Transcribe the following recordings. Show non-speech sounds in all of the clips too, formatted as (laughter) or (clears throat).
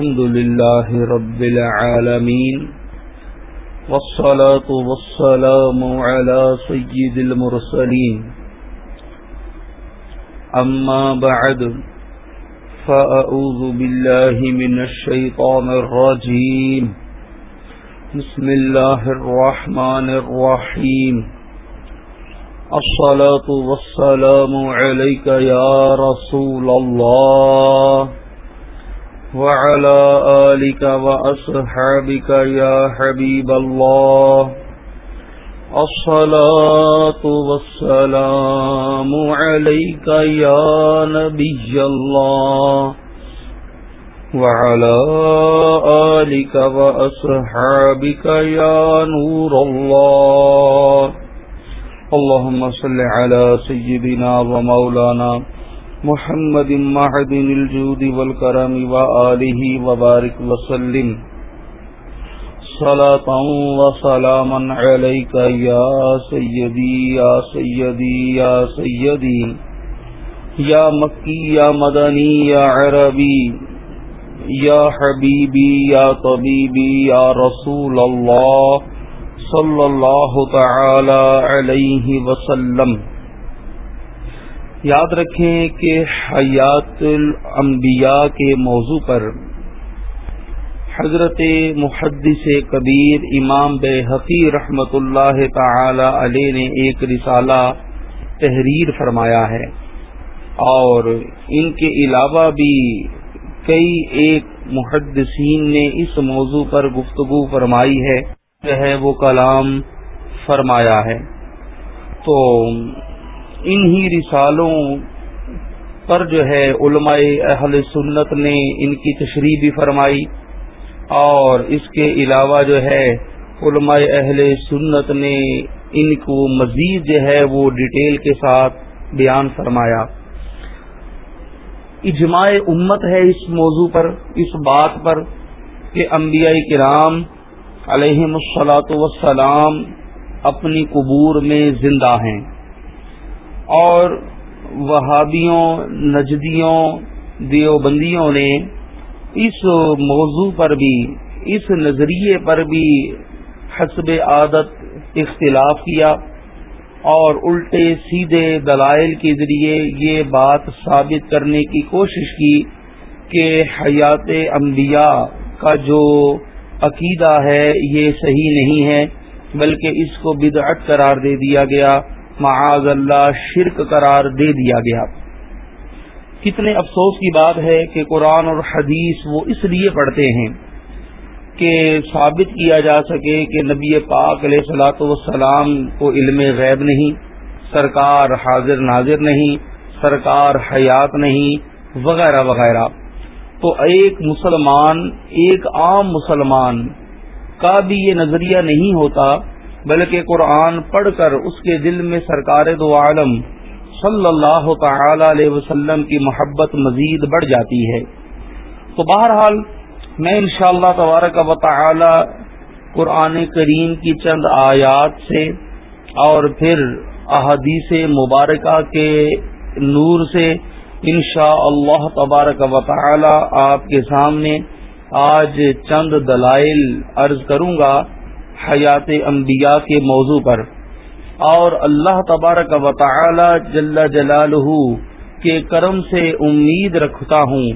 الحمد لله رب العالمين والصلاة والسلام على سيد المرسلين. أما بعد، فأعوذ بالله من الشيطان الرجيم. بسم الله الرحمن الرحيم. الصلاة والسلام عليك يا رسول الله. وعلى آلك وأصحابك يا حبيب الله. الصلاة والسلام عليك يا نبي الله. وعلى آلك وأصحابك يا نور الله. اللهم صل على سيدنا ومولانا محمد معدن الجود والكرم وآله وبارك وسلم. صلاة وسلاما عليك يا سيدي يا سيدي يا سيدي. يا مكي، يا مدني، يا عربي، يا حبيبي، يا طبيبي، يا رسول الله صلى الله تعالى عليه وسلم. یاد رکھیں کہ حیات الانبیاء کے موضوع پر حضرت محدث کبیر امام بے حقی رحمت اللہ تعالی علیہ نے ایک رسالہ تحریر فرمایا ہے اور ان کے علاوہ بھی کئی ایک محدثین نے اس موضوع پر گفتگو فرمائی ہے، جو ہے وہ کلام فرمایا ہے۔ تو انہی رسالوں پر جو ہے علماء اہل سنت نے ان کی تشریح بھی فرمائی اور اس کے علاوہ جو ہے علماء اہل سنت نے ان کو مزید جو ہے وہ ڈیٹیل کے ساتھ بیان فرمایا۔ اجماع امت ہے اس موضوع پر، اس بات پر کہ انبیاء کرام علیہ السلاۃ وسلام اپنی قبور میں زندہ ہیں۔ اور وہابیوں، نجدیوں، دیوبندیوں نے اس موضوع پر بھی، اس نظریے پر بھی حسب عادت اختلاف کیا اور الٹے سیدھے دلائل کے ذریعے یہ بات ثابت کرنے کی کوشش کی کہ حیات انبیاء کا جو عقیدہ ہے، یہ صحیح نہیں ہے، بلکہ اس کو بدعت قرار دے دیا گیا۔ معاذ اللہ، شرک قرار دے دیا گیا۔ کتنے افسوس کی بات ہے کہ قرآن اور حدیث وہ اس لیے پڑھتے ہیں کہ ثابت کیا جا سکے کہ نبی پاک علیہ صلاۃ والسلام کو علم غیب نہیں، سرکار حاضر ناظر نہیں، سرکار حیات نہیں، وغیرہ وغیرہ۔ تو ایک مسلمان، ایک عام مسلمان کا بھی یہ نظریہ نہیں ہوتا بلکہ قرآن پڑھ کر اس کے دل میں سرکار دو عالم صلی اللہ تعالی علیہ وسلم کی محبت مزید بڑھ جاتی ہے۔ تو بہرحال میں انشاءاللہ اللہ تبارک و تعالی قرآن کریم کی چند آیات سے اور پھر احادیث مبارکہ کے نور سے انشاء اللہ تبارک و تعالی آپ کے سامنے آج چند دلائل عرض کروں گا۔ حیات انبیاء کے موضوع پر اور اللہ تبارک و تعالی جل جلالہ کے کرم سے امید رکھتا ہوں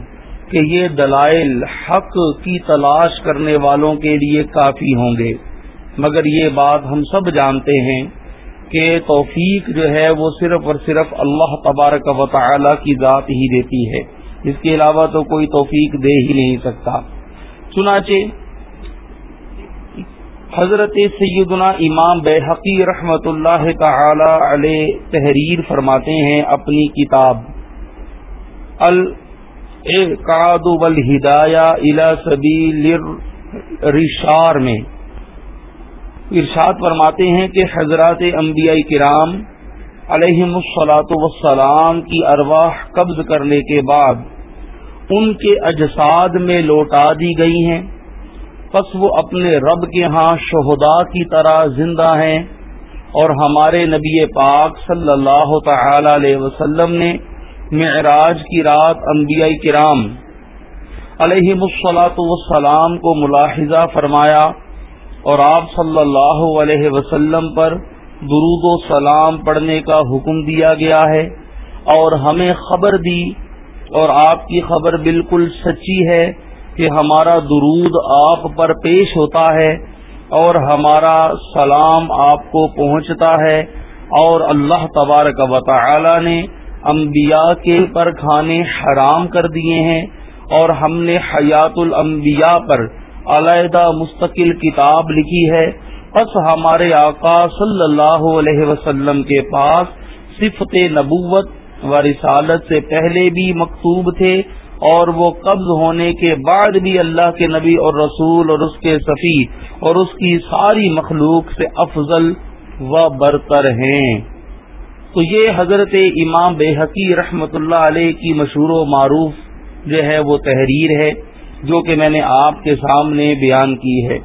کہ یہ دلائل حق کی تلاش کرنے والوں کے لیے کافی ہوں گے۔ مگر یہ بات ہم سب جانتے ہیں کہ توفیق جو ہے وہ صرف اور صرف اللہ تبارک و تعالی کی ذات ہی دیتی ہے۔ اس کے علاوہ تو کوئی توفیق دے ہی نہیں سکتا۔ چنانچہ حضرت سیدنا امام بے حقی رحمت اللہ تعالی علیہ تحریر فرماتے ہیں اپنی کتاب القاد الى سبیل رشار میں۔ ارشاد فرماتے ہیں کہ حضرات انبیاء کرام علیہ الصلاۃ وسلام کی ارواح قبض کرنے کے بعد ان کے اجساد میں لوٹا دی گئی ہیں۔ پس وہ اپنے رب کے ہاں شہدا کی طرح زندہ ہیں اور ہمارے نبی پاک صلی اللہ تعالی علیہ وسلم نے معراج کی رات انبیاء کرام علیہ مسلاط وسلام کو ملاحظہ فرمایا اور آپ صلی اللہ علیہ وسلم پر درود و سلام پڑھنے کا حکم دیا گیا ہے اور ہمیں خبر دی اور آپ کی خبر بالکل سچی ہے کہ ہمارا درود آپ پر پیش ہوتا ہے اور ہمارا سلام آپ کو پہنچتا ہے اور اللہ تبارک و تعالی نے انبیاء کے پر کھانے حرام کر دیے ہیں اور ہم نے حیات الانبیاء پر علیحدہ مستقل کتاب لکھی ہے۔ بس ہمارے آقا صلی اللہ علیہ وسلم کے پاس صفت نبوت و رسالت سے پہلے بھی مکتوب تھے۔ اور وہ قبض ہونے کے بعد بھی اللہ کے نبی اور رسول اور اس کے صفی اور اس کی ساری مخلوق سے افضل و برتر ہیں۔ تو یہ حضرت امام بے حقی رحمت اللہ علیہ کی مشہور و معروف جو ہے وہ تحریر ہے، جو کہ میں نے آپ کے سامنے بیان کی ہے۔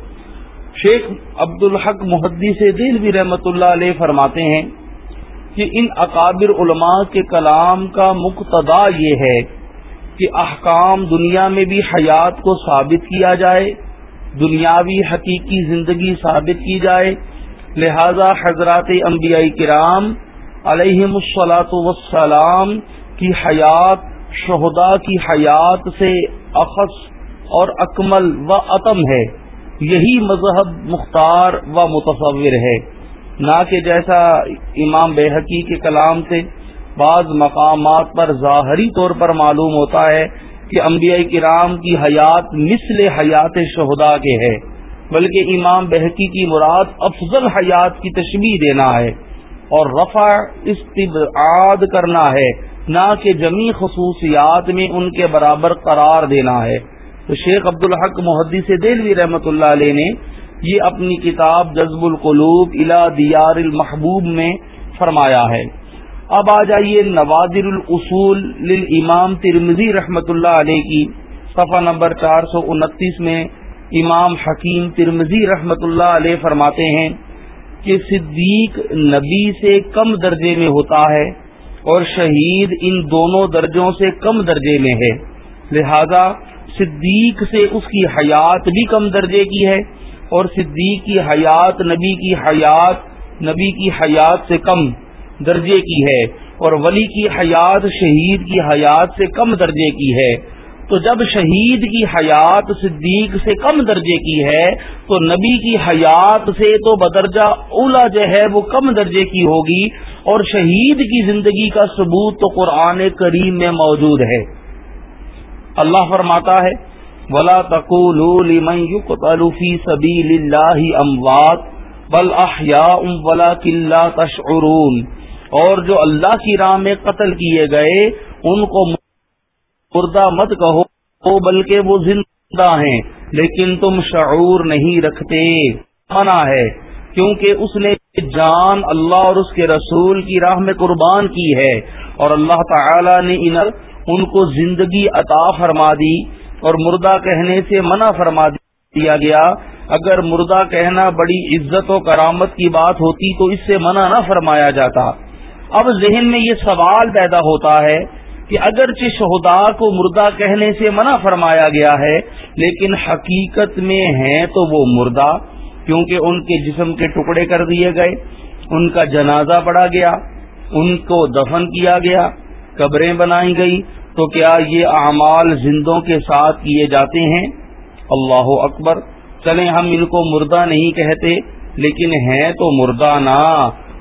شیخ عبد الحق محدی سے دل بھی رحمت اللہ علیہ فرماتے ہیں کہ ان اکابر علماء کے کلام کا مقتدا یہ ہے کہ احکام دنیا میں بھی حیات کو ثابت کیا جائے، دنیاوی حقیقی زندگی ثابت کی جائے۔ لہذا حضرات انبیاء کرام علیہ الصلاۃ وسلام کی حیات شہدا کی حیات سے اخص اور اکمل و عتم ہے۔ یہی مذہب مختار و متصور ہے۔ نہ کہ جیسا امام بحقی کے کلام سے بعض مقامات پر ظاہری طور پر معلوم ہوتا ہے کہ انبیاء کرام کی حیات مثل حیات شہدا کے ہے، بلکہ امام بحقی کی مراد افضل حیات کی تشبیح دینا ہے اور رفع استبعاد کرنا ہے، نہ کہ جمی خصوصیات میں ان کے برابر قرار دینا ہے۔ تو شیخ عبدالحق محدی سے دلوی رحمت اللہ علیہ نے یہ اپنی کتاب جذب القلوب الا دیار المحبوب میں فرمایا ہے۔ اب آ جائیے نوادر الاصول للامام ترمزی رحمت اللہ علیہ کی، صفحہ نمبر چار سو انتیس میں امام حکیم ترمزی رحمت اللہ علیہ فرماتے ہیں کہ صدیق نبی سے کم درجے میں ہوتا ہے اور شہید ان دونوں درجوں سے کم درجے میں ہے۔ لہذا صدیق سے اس کی حیات بھی کم درجے کی ہے اور صدیق کی حیات نبی کی حیات، نبی کی حیات سے کم۔ درجے کی ہے اور ولی کی حیات شہید کی حیات سے کم درجے کی ہے تو جب شہید کی حیات صدیق سے کم درجے کی ہے تو نبی کی حیات سے تو بدرجہ اولا جو ہے وہ کم درجے کی ہوگی اور شہید کی زندگی کا ثبوت تو قرآن کریم میں موجود ہے۔ اللہ فرماتا ہے، ولا لمن يقتل في سبيل الله اموات بل احياء ولكن لا تشعرون۔ اور جو اللہ کی راہ میں قتل کیے گئے، ان کو مردہ مت کہو، بلکہ وہ زندہ ہیں۔ لیکن تم شعور نہیں رکھتے۔ منع ہے، کیونکہ اس نے جان اللہ اور اس کے رسول کی راہ میں قربان کی ہے۔ اور اللہ تعالی نے ان کو زندگی عطا فرما دی، اور مردہ کہنے سے منع فرما دیا گیا۔ اگر مردہ کہنا بڑی عزت و کرامت کی بات ہوتی تو اس سے منع نہ فرمایا جاتا۔ اب ذہن میں یہ سوال پیدا ہوتا ہے کہ اگرچہ شہدا کو مردہ کہنے سے منع فرمایا گیا ہے، لیکن حقیقت میں ہیں تو وہ مردہ، کیونکہ ان کے جسم کے ٹکڑے کر دیے گئے، ان کا جنازہ پڑا گیا، ان کو دفن کیا گیا، قبریں بنائی گئی تو کیا یہ اعمال زندوں کے ساتھ کیے جاتے ہیں؟ اللہ اکبر۔ چلیں ہم ان کو مردہ نہیں کہتے، لیکن ہیں تو مردہ نہ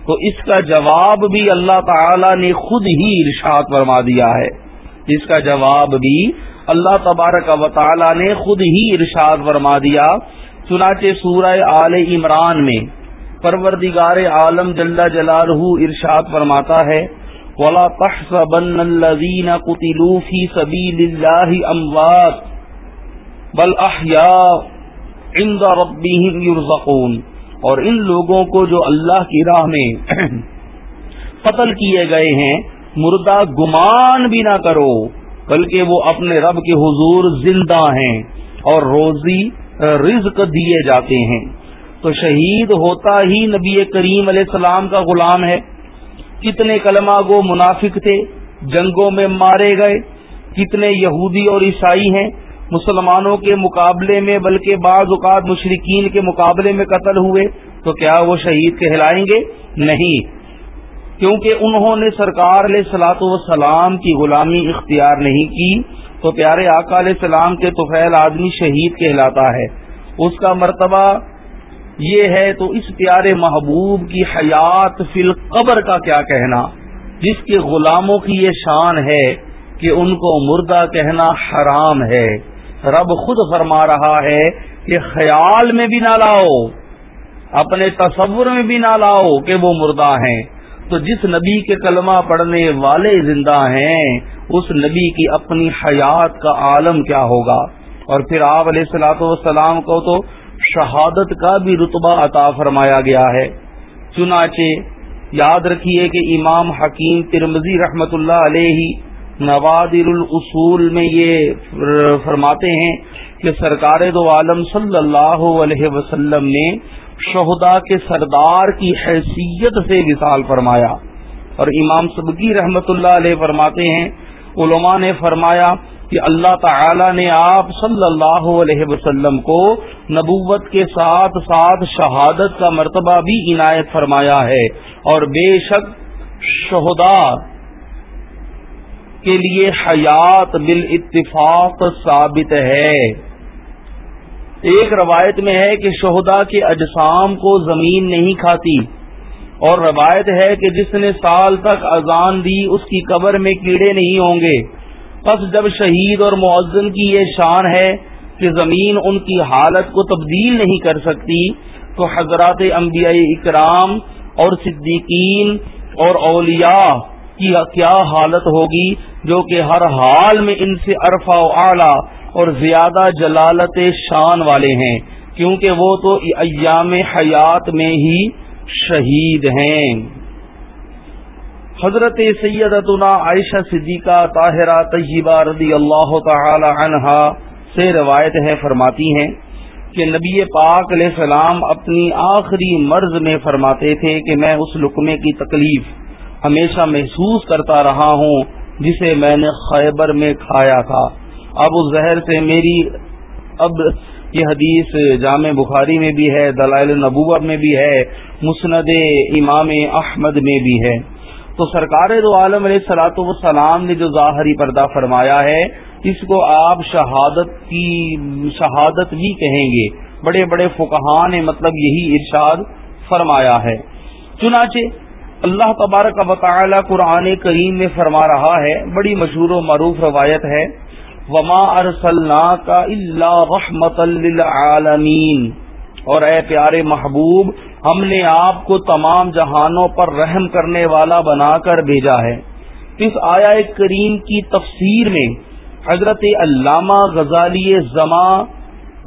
تو اس کا جواب بھی اللہ تعالی نے خود ہی ارشاد فرما دیا ہے۔ اس کا جواب بھی اللہ تبارک و تعالی نے خود ہی ارشاد فرما دیا۔ چنانچہ سورہ آل عمران میں پروردگار عالم جل جلالہ ارشاد فرماتا ہے، ولا تحسبن الذين قتلوا في سبيل الله اموات بل احياء عند ربهم يرزقون۔ اور ان لوگوں کو جو اللہ کی راہ میں (clears throat) قتل کیے گئے ہیں، مردہ گمان بھی نہ کرو، بلکہ وہ اپنے رب کے حضور زندہ ہیں اور روزی رزق دیے جاتے ہیں۔ تو شہید ہوتا ہی نبی کریم علیہ السلام کا غلام ہے۔ کتنے کلمہ گو منافق تھے، جنگوں میں مارے گئے۔ کتنے یہودی اور عیسائی ہیں مسلمانوں کے مقابلے میں، بلکہ بعض اوقات مشرقین کے مقابلے میں قتل ہوئے، تو کیا وہ شہید کہلائیں گے؟ نہیں۔ کیونکہ انہوں نے سرکار علیہ سلاۃ وسلام کی غلامی اختیار نہیں کی، تو پیارے آقا علیہ السلام کے توفیل آدمی شہید کہلاتا ہے۔ اس کا مرتبہ یہ ہے، تو اس پیارے محبوب کی حیات فی القبر کا کیا کہنا؟ جس کے غلاموں کی یہ شان ہے کہ ان کو مردہ کہنا حرام ہے۔ رب خود فرما رہا ہے کہ خیال میں بھی نہ لاؤ، اپنے تصور میں بھی نہ لاؤ کہ وہ مردہ ہیں۔ تو جس نبی کے کلمہ پڑھنے والے زندہ ہیں، اس نبی کی اپنی حیات کا عالم کیا ہوگا؟ اور پھر آپ علیہ السلاۃ والسلام کو تو شہادت کا بھی رتبہ عطا فرمایا گیا ہے۔ چنانچہ یاد رکھیے کہ امام حکیم ترمزی رحمت اللہ علیہ نوادر الاصول میں یہ فرماتے ہیں کہ سرکار دو عالم صلی اللہ علیہ وسلم نے شہدا کے سردار کی حیثیت سے مثال فرمایا۔ اور امام سبکی رحمت اللہ علیہ فرماتے ہیں، علماء نے فرمایا کہ اللہ تعالی نے آپ صلی اللہ علیہ وسلم کو نبوت کے ساتھ ساتھ شہادت کا مرتبہ بھی عنایت فرمایا ہے۔ اور بے شک شہدا کے لیے حیات بال اتفاق ثابت ہے۔ ایک روایت میں ہے کہ شہدا کے اجسام کو زمین نہیں کھاتی۔ اور روایت ہے کہ جس نے سال تک اذان دی، اس کی قبر میں کیڑے نہیں ہوں گے۔ پس جب شہید اور معذن کی یہ شان ہے کہ زمین ان کی حالت کو تبدیل نہیں کر سکتی، تو حضرات انبیاء اکرام اور صدیقین اور اولیاء کی کیا حالت ہوگی؟ جو کہ ہر حال میں ان سے عرفہ و اعلی اور زیادہ جلالت شان والے ہیں، کیونکہ وہ تو ایام حیات میں ہی شہید ہیں۔ حضرت سیدتنا عائشہ صدیقہ طاہرہ طیبہ رضی اللہ تعالی عنہا سے روایت ہے، فرماتی ہیں کہ نبی پاک علیہ السلام اپنی آخری مرض میں فرماتے تھے کہ میں اس لقمے کی تکلیف ہمیشہ محسوس کرتا رہا ہوں جسے میں نے خیبر میں کھایا تھا۔ اب اس زہر سے میری اب یہ حدیث جامع بخاری میں بھی ہے، دلائل نبوت میں بھی ہے، مسند امام احمد میں بھی ہے۔ تو سرکار دو عالم علیہ سلاۃ وسلام نے جو ظاہری پردہ فرمایا ہے، اس کو آپ شہادت کی، شہادت بھی کہیں گے۔ بڑے بڑے فکہ نے مطلب یہی ارشاد فرمایا ہے۔ چنانچہ اللہ تبارک و تعالی قرآن کریم میں فرما رہا ہے، بڑی مشہور و معروف روایت ہے، وما ارسلنا کا اللہ رحمت للعالمین اور اے پیارے محبوب، ہم نے آپ کو تمام جہانوں پر رحم کرنے والا بنا کر بھیجا ہے۔ اس آیا کریم کی تفسیر میں حضرت علامہ غزالی زماں،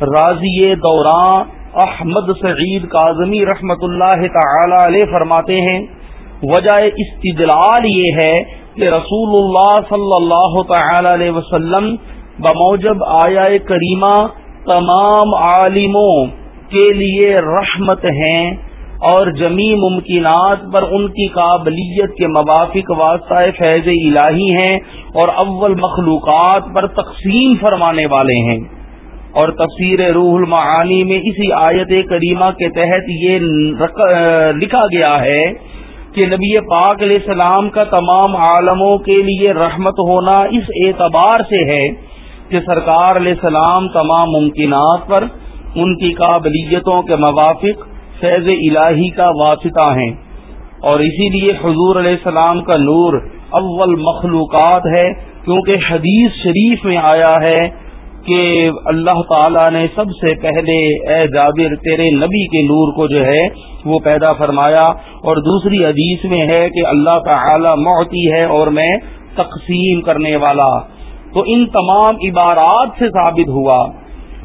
راضی دوران احمد سعید کاظمی رحمت اللہ تعالی علیہ فرماتے ہیں وجہ استدلال یہ ہے کہ رسول اللہ صلی اللہ تعالی علیہ وسلم بموجب آیا کریمہ تمام عالموں کے لیے رحمت ہیں اور جمی ممکنات پر ان کی قابلیت کے موافق واسطہ فیض الہی ہیں اور اول مخلوقات پر تقسیم فرمانے والے ہیں۔ اور تفسیر روح المعانی میں اسی آیت کریمہ کے تحت یہ لکھا گیا ہے کہ نبی پاک علیہ السلام کا تمام عالموں کے لیے رحمت ہونا اس اعتبار سے ہے کہ سرکار علیہ السلام تمام ممکنات پر ان کی قابلیتوں کے موافق فیض الہی کا واسطہ ہیں۔ اور اسی لیے حضور علیہ السلام کا نور اول مخلوقات ہے، کیونکہ حدیث شریف میں آیا ہے کہ اللہ تعالی نے سب سے پہلے اے جابر تیرے نبی کے نور کو جو ہے وہ پیدا فرمایا اور دوسری حدیث میں ہے کہ اللہ تعالی معتی ہے اور میں تقسیم کرنے والا۔ تو ان تمام عبارات سے ثابت ہوا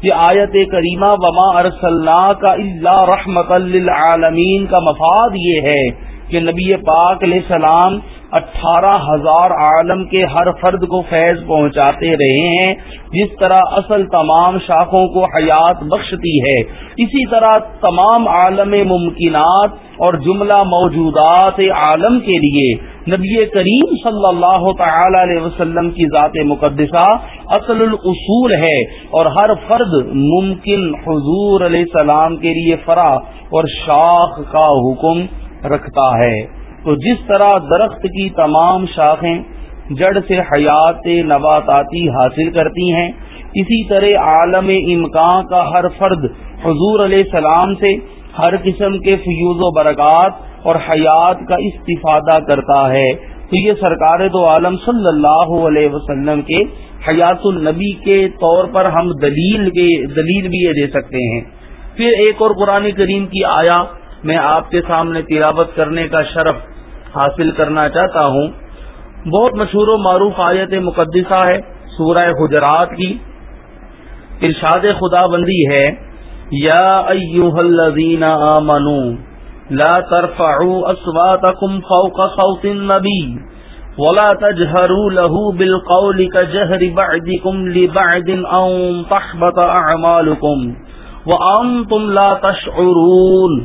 کہ آیت کریمہ وما ارسلنا کا اللہ رحمت للعالمین کا مفاد یہ ہے کہ نبی پاک علیہ السلام اٹھارہ ہزار عالم کے ہر فرد کو فیض پہنچاتے رہے ہیں، جس طرح اصل تمام شاخوں کو حیات بخشتی ہے۔ اسی طرح تمام عالم ممکنات اور جملہ موجودات عالم کے لیے نبی کریم صلی اللہ تعالی علیہ وسلم کی ذات مقدسہ اصل الاصول ہے اور ہر فرد ممکن حضور علیہ السلام کے لیے فرا اور شاخ کا حکم رکھتا ہے۔ تو جس طرح درخت کی تمام شاخیں جڑ سے حیات نباتاتی حاصل کرتی ہیں، اسی طرح عالم امکان کا ہر فرد حضور علیہ السلام سے ہر قسم کے فیوز و برکات اور حیات کا استفادہ کرتا ہے۔ تو یہ سرکار دو عالم صلی اللہ علیہ وسلم کے حیات النبی کے طور پر ہم دلیل دلیل بھی یہ دے سکتے ہیں۔ پھر ایک اور قرآن کریم کی آیا میں آپ کے سامنے تلاوت کرنے کا شرف حاصل کرنا چاہتا ہوں۔ بہت مشہور و معروف آیت مقدسہ ہے سورہ حجرات کی۔ ارشاد خدا بندی ہے، یا ایوہ الذین آمنوا لا ترفعوا اصواتکم فوق صوت النبی ولا تجهروا له بالقول كجهر بعضكم لبعض ان تحبط اعمالكم وانتم لا تشعرون۔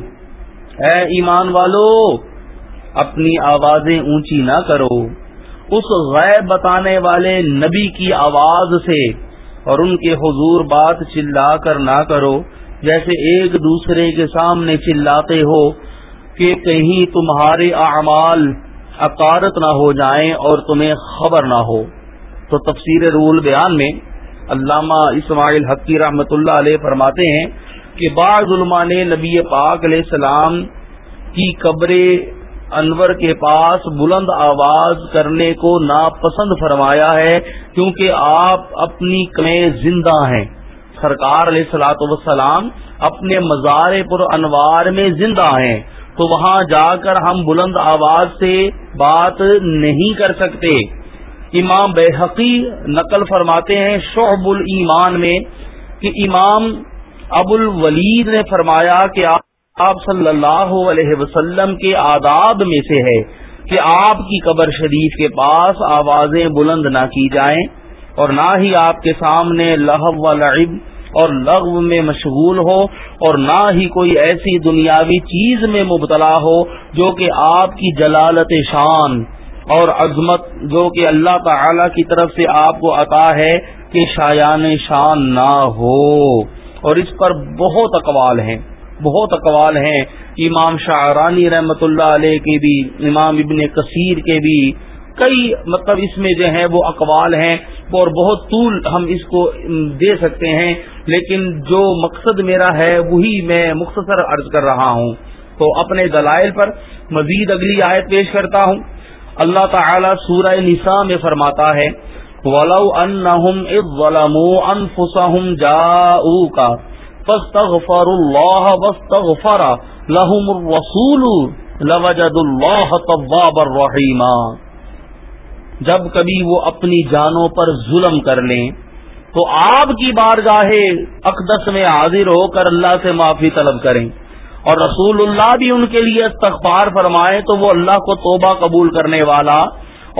اے ایمان والو اپنی آوازیں اونچی نہ کرو۔ اس غیب بتانے والے نبی کی آواز سے اور ان کے حضور بات چلا کر نہ کرو۔ جیسے ایک دوسرے کے سامنے چلاتے ہو کہ کہیں تمہارے اعمال عقارت نہ ہو جائیں اور تمہیں خبر نہ ہو۔ تو تفسیر رول بیان میں علامہ اسماعیل حقی رحمت اللہ علیہ فرماتے ہیں کہ بعض علماء نے نبی پاک علیہ السلام کی قبر انور کے پاس بلند آواز کرنے کو ناپسند فرمایا ہے، کیونکہ آپ اپنی کمیں زندہ ہیں۔ سرکار علیہ سلاۃ وسلام اپنے مزار پر انوار میں زندہ ہیں۔ تو وہاں جا کر ہم بلند آواز سے بات نہیں کر سکتے۔ امام بحقی نقل فرماتے ہیں شعب الایمان میں کہ امام ابو الولید نے فرمایا کہ آپ آپ صلی اللہ علیہ وسلم کے آداب میں سے ہے کہ آپ کی قبر شریف کے پاس آوازیں بلند نہ کی جائیں اور نہ ہی آپ کے سامنے لہو و لعب اور لغو میں مشغول ہو اور نہ ہی کوئی ایسی دنیاوی چیز میں مبتلا ہو جو کہ آپ کی جلالت شان اور عظمت جو کہ اللہ تعالی کی طرف سے آپ کو عطا ہے کہ شایان شان نہ ہو اور اس پر بہت اقوال ہیں۔ بہت اقوال ہیں۔ امام شاہرانی رحمت اللہ علیہ کے بھی، امام ابن کثیر کے بھی کئی مطلب اس میں جو ہے وہ اقوال ہیں اور بہت طول ہم اس کو دے سکتے ہیں۔ لیکن جو مقصد میرا ہے وہی میں مختصر عرض کر رہا ہوں۔ تو اپنے دلائل پر مزید اگلی آیت پیش کرتا ہوں۔ اللہ تعالی سورہ نساء میں فرماتا ہے، ولو انہم اذ ظلموا انفسہم جاؤکا فاستغفر اللہ واستغفر لهم الرسول لوجد اللہ طواب الرحیم جب کبھی وہ اپنی جانوں پر ظلم کر لیں، تو آپ کی بارگاہ اقدس میں حاضر ہو کر اللہ سے معافی طلب کریں۔ اور رسول اللہ بھی ان کے لیے استغفار فرمائے تو وہ اللہ کو توبہ قبول کرنے والا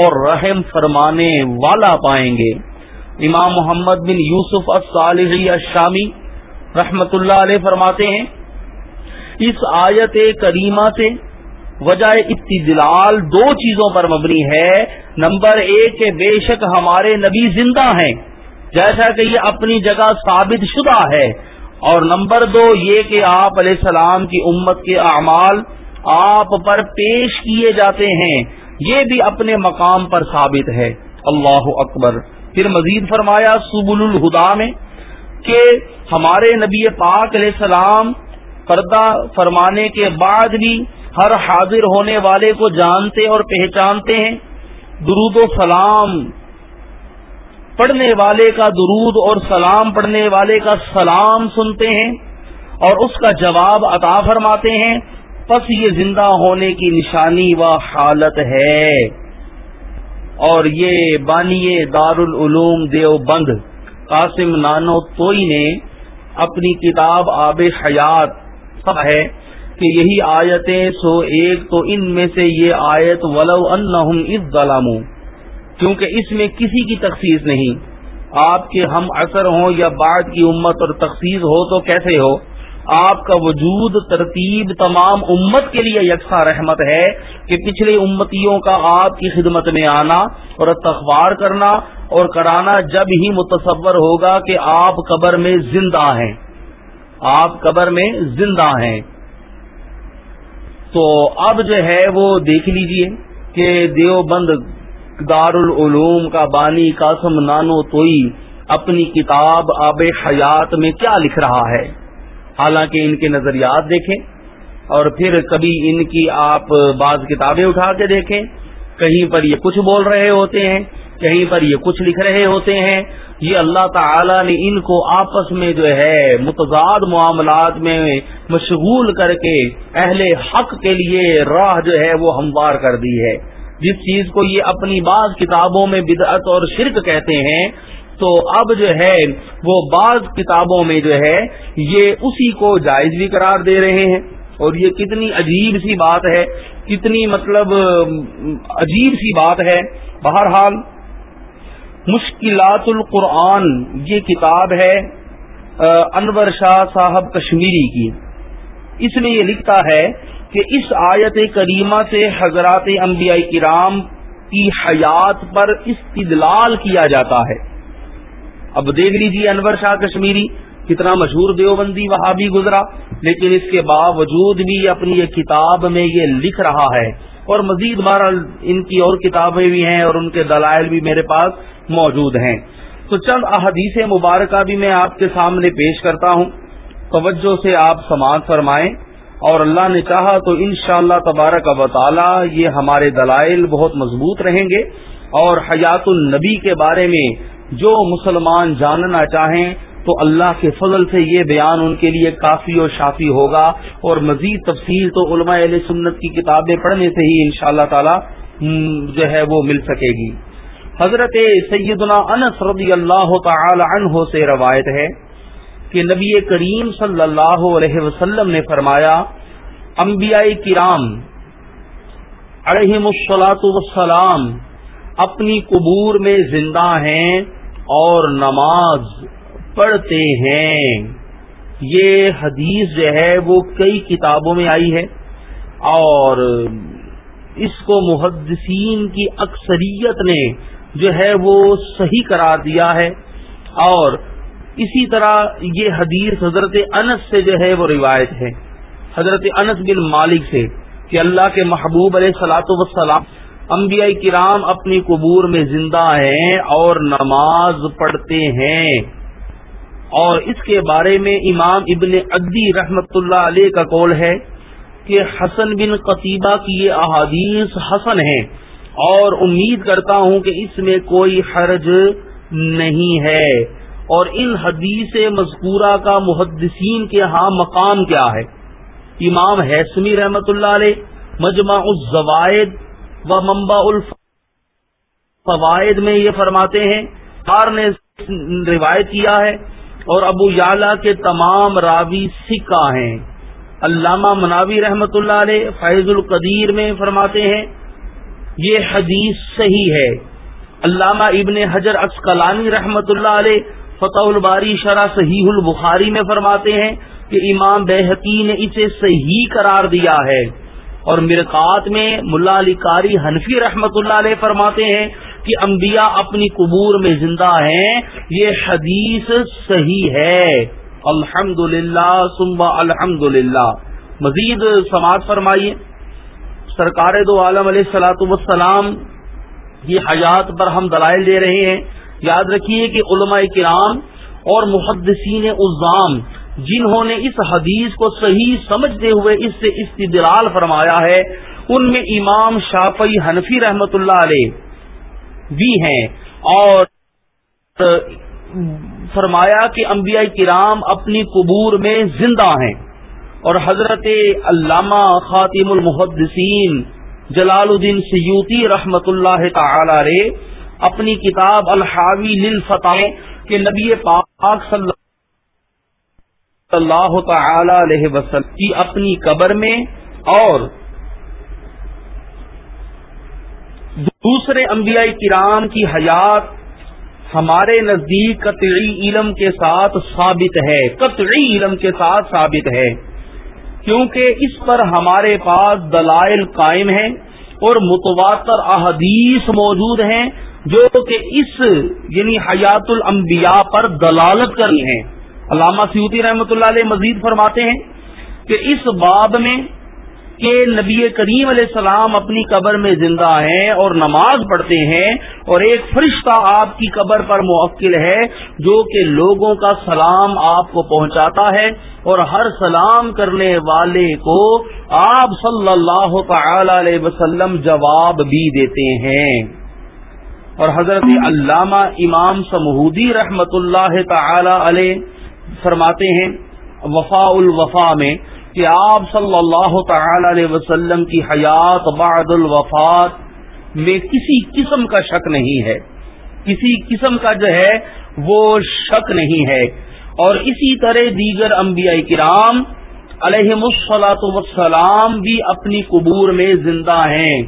اور رحم فرمانے والا پائیں گے۔ امام محمد بن یوسف الصالحی الشامی رحمت اللہ علیہ فرماتے ہیں، اس آیت کریمہ سے وجہ استدلال دو چیزوں پر مبنی ہے۔ نمبر ایک کہ بے شک ہمارے نبی زندہ ہیں، جیسا کہ یہ اپنی جگہ ثابت شدہ ہے۔ اور نمبر دو یہ کہ آپ علیہ السلام کی امت کے اعمال آپ پر پیش کیے جاتے ہیں، یہ بھی اپنے مقام پر ثابت ہے۔ اللہ اکبر۔ پھر مزید فرمایا، سبل الہدا میں کہ ہمارے نبی پاک علیہ السلام پردہ فرمانے کے بعد بھی ہر حاضر ہونے والے کو جانتے اور پہچانتے ہیں۔ درود و سلام پڑھنے والے کا درود اور سلام پڑھنے والے کا سلام سنتے ہیں اور اس کا جواب عطا فرماتے ہیں۔ پس یہ زندہ ہونے کی نشانی و حالت ہے۔ اور یہ بانی دارالعلوم دیوبند قاسم نانو توئی نے اپنی کتاب آب حیات ہے کہ یہی آیتیں سو ایک تو ان میں سے یہ آیت ولو انہم اس ظلموا، کیونکہ اس میں کسی کی تخصیص نہیں۔ آپ کے ہم اثر ہوں یا بعد کی امت اور تخصیص ہو تو کیسے ہو؟ آپ کا وجود ترتیب تمام امت کے لیے یکساں رحمت ہے کہ پچھلے امتیوں کا آپ کی خدمت میں آنا اور تخبار کرنا اور کرانا جب ہی متصور ہوگا کہ آپ قبر میں زندہ ہیں۔ آپ قبر میں زندہ ہیں۔ تو اب جو ہے وہ دیکھ لیجیے کہ دیوبند دار العلوم کا بانی قاسم نانو توئی اپنی کتاب آب حیات میں کیا لکھ رہا ہے۔ حالانکہ ان کے نظریات دیکھیں اور پھر کبھی ان کی آپ بعض کتابیں اٹھا کے دیکھیں کہیں پر یہ کچھ بول رہے ہوتے ہیں، کہیں پر یہ کچھ لکھ رہے ہوتے ہیں۔ یہ اللہ تعالی نے ان کو آپس میں جو ہے متضاد معاملات میں مشغول کر کے اہل حق کے لیے راہ جو ہے وہ ہموار کر دی ہے۔ جس چیز کو یہ اپنی بعض کتابوں میں بدعت اور شرک کہتے ہیں تو اب جو ہے وہ بعض کتابوں میں جو ہے یہ اسی کو جائز بھی قرار دے رہے ہیں۔ اور یہ کتنی عجیب سی بات ہے، کتنی مطلب عجیب سی بات ہے۔ بہرحال، مشکلات القرآن یہ کتاب ہے انور شاہ صاحب کشمیری کی۔ اس میں یہ لکھتا ہے کہ اس آیت کریمہ سے حضرات انبیاء کرام کی حیات پر استدلال کیا جاتا ہے۔ اب دیکھ لیجیے انور شاہ کشمیری، کتنا مشہور دیوبندی وہابی گزرا، لیکن اس کے باوجود بھی اپنی یہ کتاب میں یہ لکھ رہا ہے۔ اور مزید بار ان کی اور کتابیں بھی ہیں اور ان کے دلائل بھی میرے پاس موجود ہیں۔ تو چند احادیث مبارکہ بھی میں آپ کے سامنے پیش کرتا ہوں۔ توجہ سے آپ سماعت فرمائیں۔ اور اللہ نے چاہا تو ان شاء اللہ تبارک و تعالی یہ ہمارے دلائل بہت مضبوط رہیں گے۔ اور حیات النبی کے بارے میں جو مسلمان جاننا چاہیں تو اللہ کے فضل سے یہ بیان ان کے لیے کافی اور شافی ہوگا اور مزید تفصیل تو علماء علیہ سنت کی کتابیں پڑھنے سے ہی ان شاء اللہ تعالی جو ہے وہ مل سکے گی۔ حضرت سیدنا انس رضی اللہ تعالی عنہ سے روایت ہے کہ نبی کریم صلی اللہ علیہ وسلم نے فرمایا، انبیاء کرام علیہ مسلاط وسلام اپنی قبور میں زندہ ہیں اور نماز پڑھتے ہیں۔ یہ حدیث جو ہے وہ کئی کتابوں میں آئی ہے اور اس کو محدثین کی اکثریت نے جو ہے وہ صحیح قرار دیا ہے۔ اور اسی طرح یہ حدیث حضرت انس سے جو ہے وہ روایت ہے۔ حضرت انس بن مالک سے کہ اللہ کے محبوب علیہ سلاۃ وسلام انبیاء کرام اپنی قبور میں زندہ ہیں اور نماز پڑھتے ہیں۔ اور اس کے بارے میں امام ابن ادی رحمت اللہ علیہ کا قول ہے کہ حسن بن قطیبہ کی یہ احادیث حسن ہیں۔ اور امید کرتا ہوں کہ اس میں کوئی حرج نہیں ہے۔ اور ان حدیث مذکورہ کا محدثین کے ہاں مقام کیا ہے؟ امام حسمی رحمت اللہ علیہ، مجمع الزوائد و منبع الفوائد میں یہ فرماتے ہیں کار نے روایت کیا ہے اور ابو یالا کے تمام راوی سکہ ہیں۔ علامہ مناوی رحمت اللہ علیہ فیض القدیر میں فرماتے ہیں، یہ حدیث صحیح ہے۔ علامہ ابن حجر اسکلانی رحمت اللہ علیہ فتح الباری شرح صحیح البخاری میں فرماتے ہیں کہ امام بحقی نے اسے صحیح قرار دیا ہے۔ اور مرکات میں ملا علی کاری حنفی رحمت اللہ علیہ فرماتے ہیں کہ انبیاء اپنی قبور میں زندہ ہیں، یہ حدیث صحیح ہے۔ الحمد للہ سمبا الحمد للہ مزید سماعت فرمائیے۔ سرکار دو عالم علیہ السلاۃ وسلام یہ حیات پر ہم دلائل دے رہے ہیں۔ یاد رکھیے کہ علماء کرام اور محدثین الزام جنہوں نے اس حدیث کو صحیح سمجھتے ہوئے اس سے استدلال فرمایا ہے، ان میں امام شافی حنفی رحمت اللہ علیہ بھی ہیں اور فرمایا کہ انبیاء کرام اپنی قبور میں زندہ ہیں۔ اور حضرت علامہ خاتم المحدثین جلال الدین سیوتی رحمت اللہ تعالی علیہ اپنی کتاب الحاوی للفتح کے نبی پاک صلی اللہ اللہ تعالی علیہ وسلم کی اپنی قبر میں اور دوسرے انبیاء کرام کی حیات ہمارے نزدیک قطعی علم کے ساتھ ثابت ہے، قطعی علم کے ساتھ ثابت ہے۔ کیونکہ اس پر ہمارے پاس دلائل قائم ہیں اور متواتر احادیث موجود ہیں جو کہ اس یعنی حیات الانبیاء پر دلالت کری ہیں۔ علامہ سیوتی رحمۃ اللہ علیہ مزید فرماتے ہیں کہ اس باب میں کہ نبی کریم علیہ السلام اپنی قبر میں زندہ ہیں اور نماز پڑھتے ہیں اور ایک فرشتہ آپ کی قبر پر موکل ہے جو کہ لوگوں کا سلام آپ کو پہنچاتا ہے اور ہر سلام کرنے والے کو آپ صلی اللہ تعالی علیہ وسلم جواب بھی دیتے ہیں۔ اور حضرت علامہ امام سمہودی رحمت اللہ تعالی علیہ فرماتے ہیں وفا الوفا میں کہ آپ صلی اللہ تعالی علیہ وسلم کی حیات بعد الوفات میں کسی قسم کا شک نہیں ہے۔ کسی قسم کا جو ہے، وہ شک نہیں ہے۔ اور اسی طرح دیگر انبیاء کرام علیہ مسلاط وسلام بھی اپنی قبور میں زندہ ہیں۔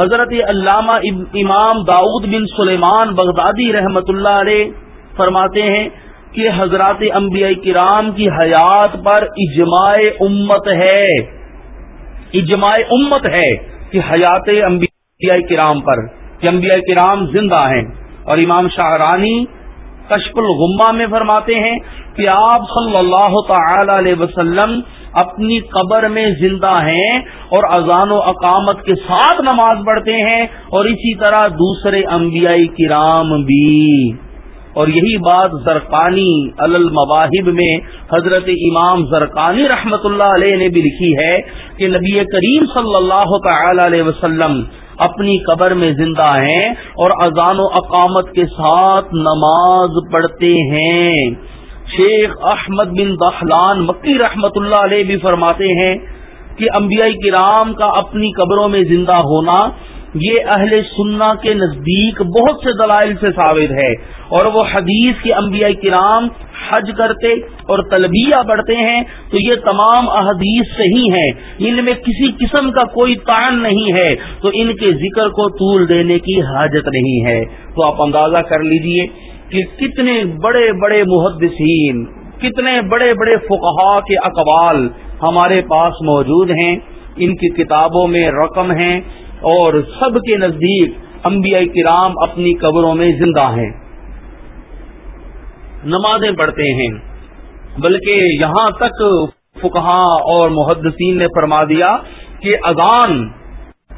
حضرت علامہ امام داؤد بن سلیمان بغدادی رحمت اللہ علیہ فرماتے ہیں کہ حضرات انبیاء کرام کی حیات پر اجماع امت ہے۔ اجماع امت ہے کہ حیات انبیاء کرام پر، کہ انبیاء کرام زندہ ہیں۔ اور امام شاہرانی کشف الغمہ میں فرماتے ہیں کہ آپ صلی اللہ تعالی علیہ وسلم اپنی قبر میں زندہ ہیں اور اذان و اقامت کے ساتھ نماز پڑھتے ہیں اور اسی طرح دوسرے انبیاء کرام بھی۔ اور یہی بات زرقانی المواہب میں حضرت امام زرقانی رحمت اللہ علیہ نے بھی لکھی ہے کہ نبی کریم صلی اللہ تعالی علیہ وسلم اپنی قبر میں زندہ ہیں اور اذان و اقامت کے ساتھ نماز پڑھتے ہیں۔ شیخ احمد بن دخلان مکی رحمت اللہ علیہ بھی فرماتے ہیں کہ انبیاء کرام کا اپنی قبروں میں زندہ ہونا یہ اہل سننا کے نزدیک بہت سے دلائل سے ثابت ہے اور وہ حدیث کے انبیاء کرام حج کرتے اور تلبیہ بڑھتے ہیں تو یہ تمام احادیث صحیح ہیں۔ ان میں کسی قسم کا کوئی تعین نہیں ہے۔ تو ان کے ذکر کو طول دینے کی حاجت نہیں ہے۔ تو آپ اندازہ کر لیجیے کہ کتنے بڑے بڑے محدثین، کتنے بڑے بڑے فقہا کے اقوال ہمارے پاس موجود ہیں۔ ان کی کتابوں میں رقم ہیں۔ اور سب کے نزدیک انبیاء کرام اپنی قبروں میں زندہ ہیں۔ نمازیں پڑھتے ہیں، بلکہ یہاں تک فکہ اور محدثین نے فرما دیا کہ اذان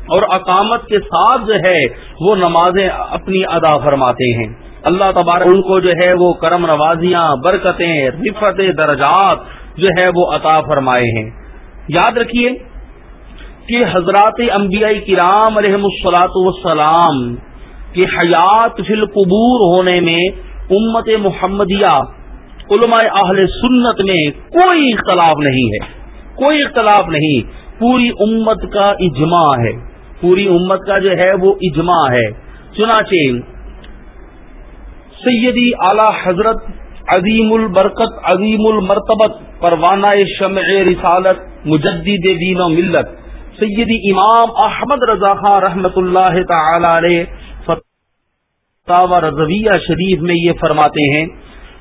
اور اقامت کے ساتھ جو ہے وہ نمازیں اپنی ادا فرماتے ہیں۔ اللہ تبارک ان کو جو ہے وہ کرم نوازیاں، برکتیں رفت درجات جو ہے وہ عطا فرمائے ہیں۔ یاد رکھیے کہ حضرات انبیاء کرام علیہ السلاط وسلام کی حیات فی القبور ہونے میں امت محمدیہ، علماء اہل سنت میں کوئی اختلاف نہیں ہے، کوئی اختلاف نہیں، پوری امت کا اجماع ہے، پوری امت کا جو ہے وہ اجماع ہے۔ چنانچہ سیدی اعلی حضرت عظیم البرکت، عظیم المرتبت، پروانہ شمع رسالت، مجدد دین و ملت۔ سیدی امام احمد رضا خان رحمت اللہ تعالی علیہ فتح رضویہ شریف میں یہ فرماتے ہیں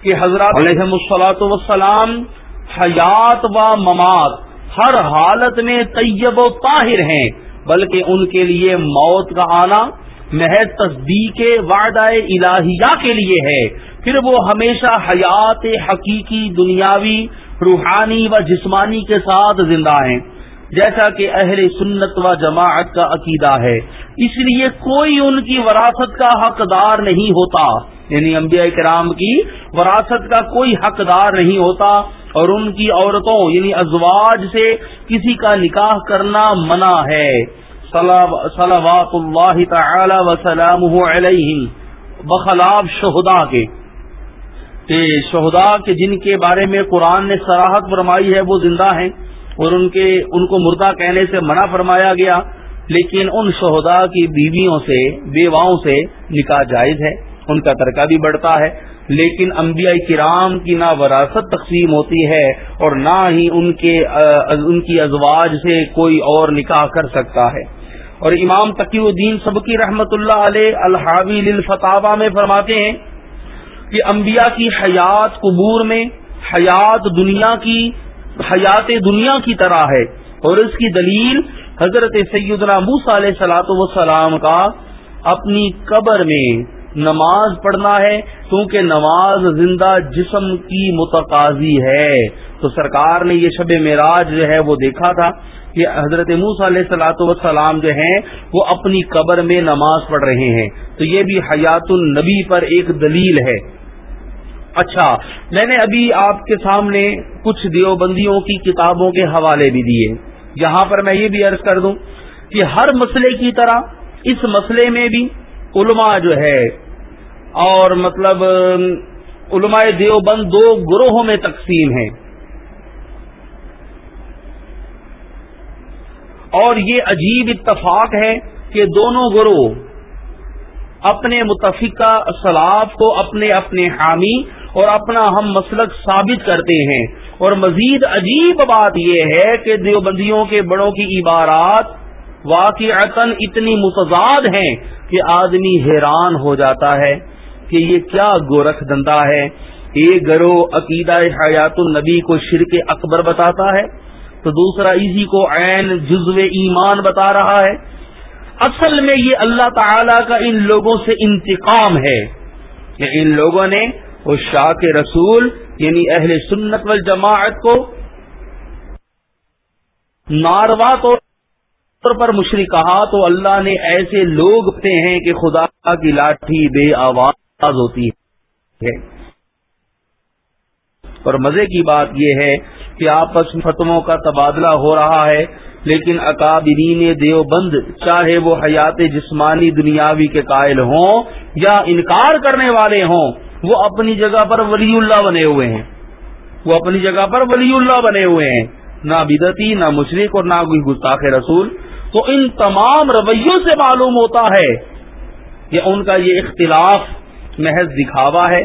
کہ حضرت علیہ مسلاط وسلام حیات و مماد ہر حالت میں طیب و طاہر ہیں بلکہ ان کے لیے موت کا آنا محض تصدیق وعدہ الہیہ کے لیے ہے۔ پھر وہ ہمیشہ حیات حقیقی دنیاوی روحانی و جسمانی کے ساتھ زندہ ہیں۔ جیسا کہ اہل سنت و جماعت کا عقیدہ ہے۔ اس لیے کوئی ان کی وراثت کا حقدار نہیں ہوتا۔ یعنی انبیاء کرام کی وراثت کا کوئی حقدار نہیں ہوتا اور ان کی عورتوں یعنی ازواج سے کسی کا نکاح کرنا منع ہے۔ صلوات اللہ تعالی وسلام علیہ بخلاف شہدا کے۔ کہ شہدا کے جن کے بارے میں قرآن نے سراحت فرمائی ہے، وہ زندہ ہیں۔ اور ان کے، ان کو مردہ کہنے سے منع فرمایا گیا، لیکن ان شہدا کی بیویوں سے، بیواؤں سے نکاح جائز ہے، ان کا ترکہ بھی بڑھتا ہے، لیکن انبیاء کرام کی نہ وراثت تقسیم ہوتی ہے اور نہ ہی ان کے ان کی ازواج سے کوئی اور نکاح کر سکتا ہے۔ اور امام تقی الدین سبکی رحمت اللہ علیہ الحاوی الفتابہ میں فرماتے ہیں کہ انبیاء کی حیات قبور میں، حیات دنیا کی حیات دنیا کی طرح ہے اور اس کی دلیل حضرت سیدنا موس علیہ سلاۃ وسلام کا اپنی قبر میں نماز پڑھنا ہے، کیونکہ نماز زندہ جسم کی متقاضی ہے۔ تو سرکار نے یہ شب معراج جو ہے وہ دیکھا تھا کہ حضرت موس علیہ سلاۃ وسلام جو ہیں وہ اپنی قبر میں نماز پڑھ رہے ہیں۔ تو یہ بھی حیات النبی پر ایک دلیل ہے۔ اچھا میں نے ابھی آپ کے سامنے کچھ دیوبندیوں کی کتابوں کے حوالے بھی دیے۔ یہاں پر میں یہ بھی عرض کر دوں کہ ہر مسئلے کی طرح اس مسئلے میں بھی علماء جو ہے، اور مطلب علماء دیوبند دو گروہوں میں تقسیم ہیں۔ اور یہ عجیب اتفاق ہے کہ دونوں گروہ اپنے متفقہ سلاف کو اپنے اپنے حامی اور اپنا ہم مسلک ثابت کرتے ہیں۔ اور مزید عجیب بات یہ ہے کہ دیوبندیوں کے بڑوں کی عبارات واقع اتنی متضاد ہیں کہ آدمی حیران ہو جاتا ہے کہ یہ کیا گورکھ دندا ہے۔ ایک گروہ عقیدہ حیات النبی کو شرک اکبر بتاتا ہے۔ تو دوسرا اسی کو عین جزو ایمان بتا رہا ہے۔ اصل میں یہ اللہ تعالی کا ان لوگوں سے انتقام ہے کہ ان لوگوں نے وہ شاہ کے رسول یعنی اہل سنت والجماعت کو ناروا طور پر مشرق کہا تو اللہ نے ایسے لوگ پتے ہیں کہ خدا کی لاٹھی بے آواز ہوتی ہے۔ اور مزے کی بات یہ ہے کہ آپس فتموں کا تبادلہ ہو رہا ہے، لیکن اکابرین دیوبند چاہے وہ حیات جسمانی دنیاوی کے قائل ہوں یا انکار کرنے والے ہوں وہ اپنی جگہ پر ولی اللہ بنے ہوئے ہیں۔ وہ اپنی جگہ پر ولی اللہ بنے ہوئے ہیں۔ نہ بدتی نہ مشرق اور نہ کوئی گستاخ رسول۔ تو ان تمام رویوں سے معلوم ہوتا ہے کہ ان کا یہ اختلاف محض دکھاوا ہے۔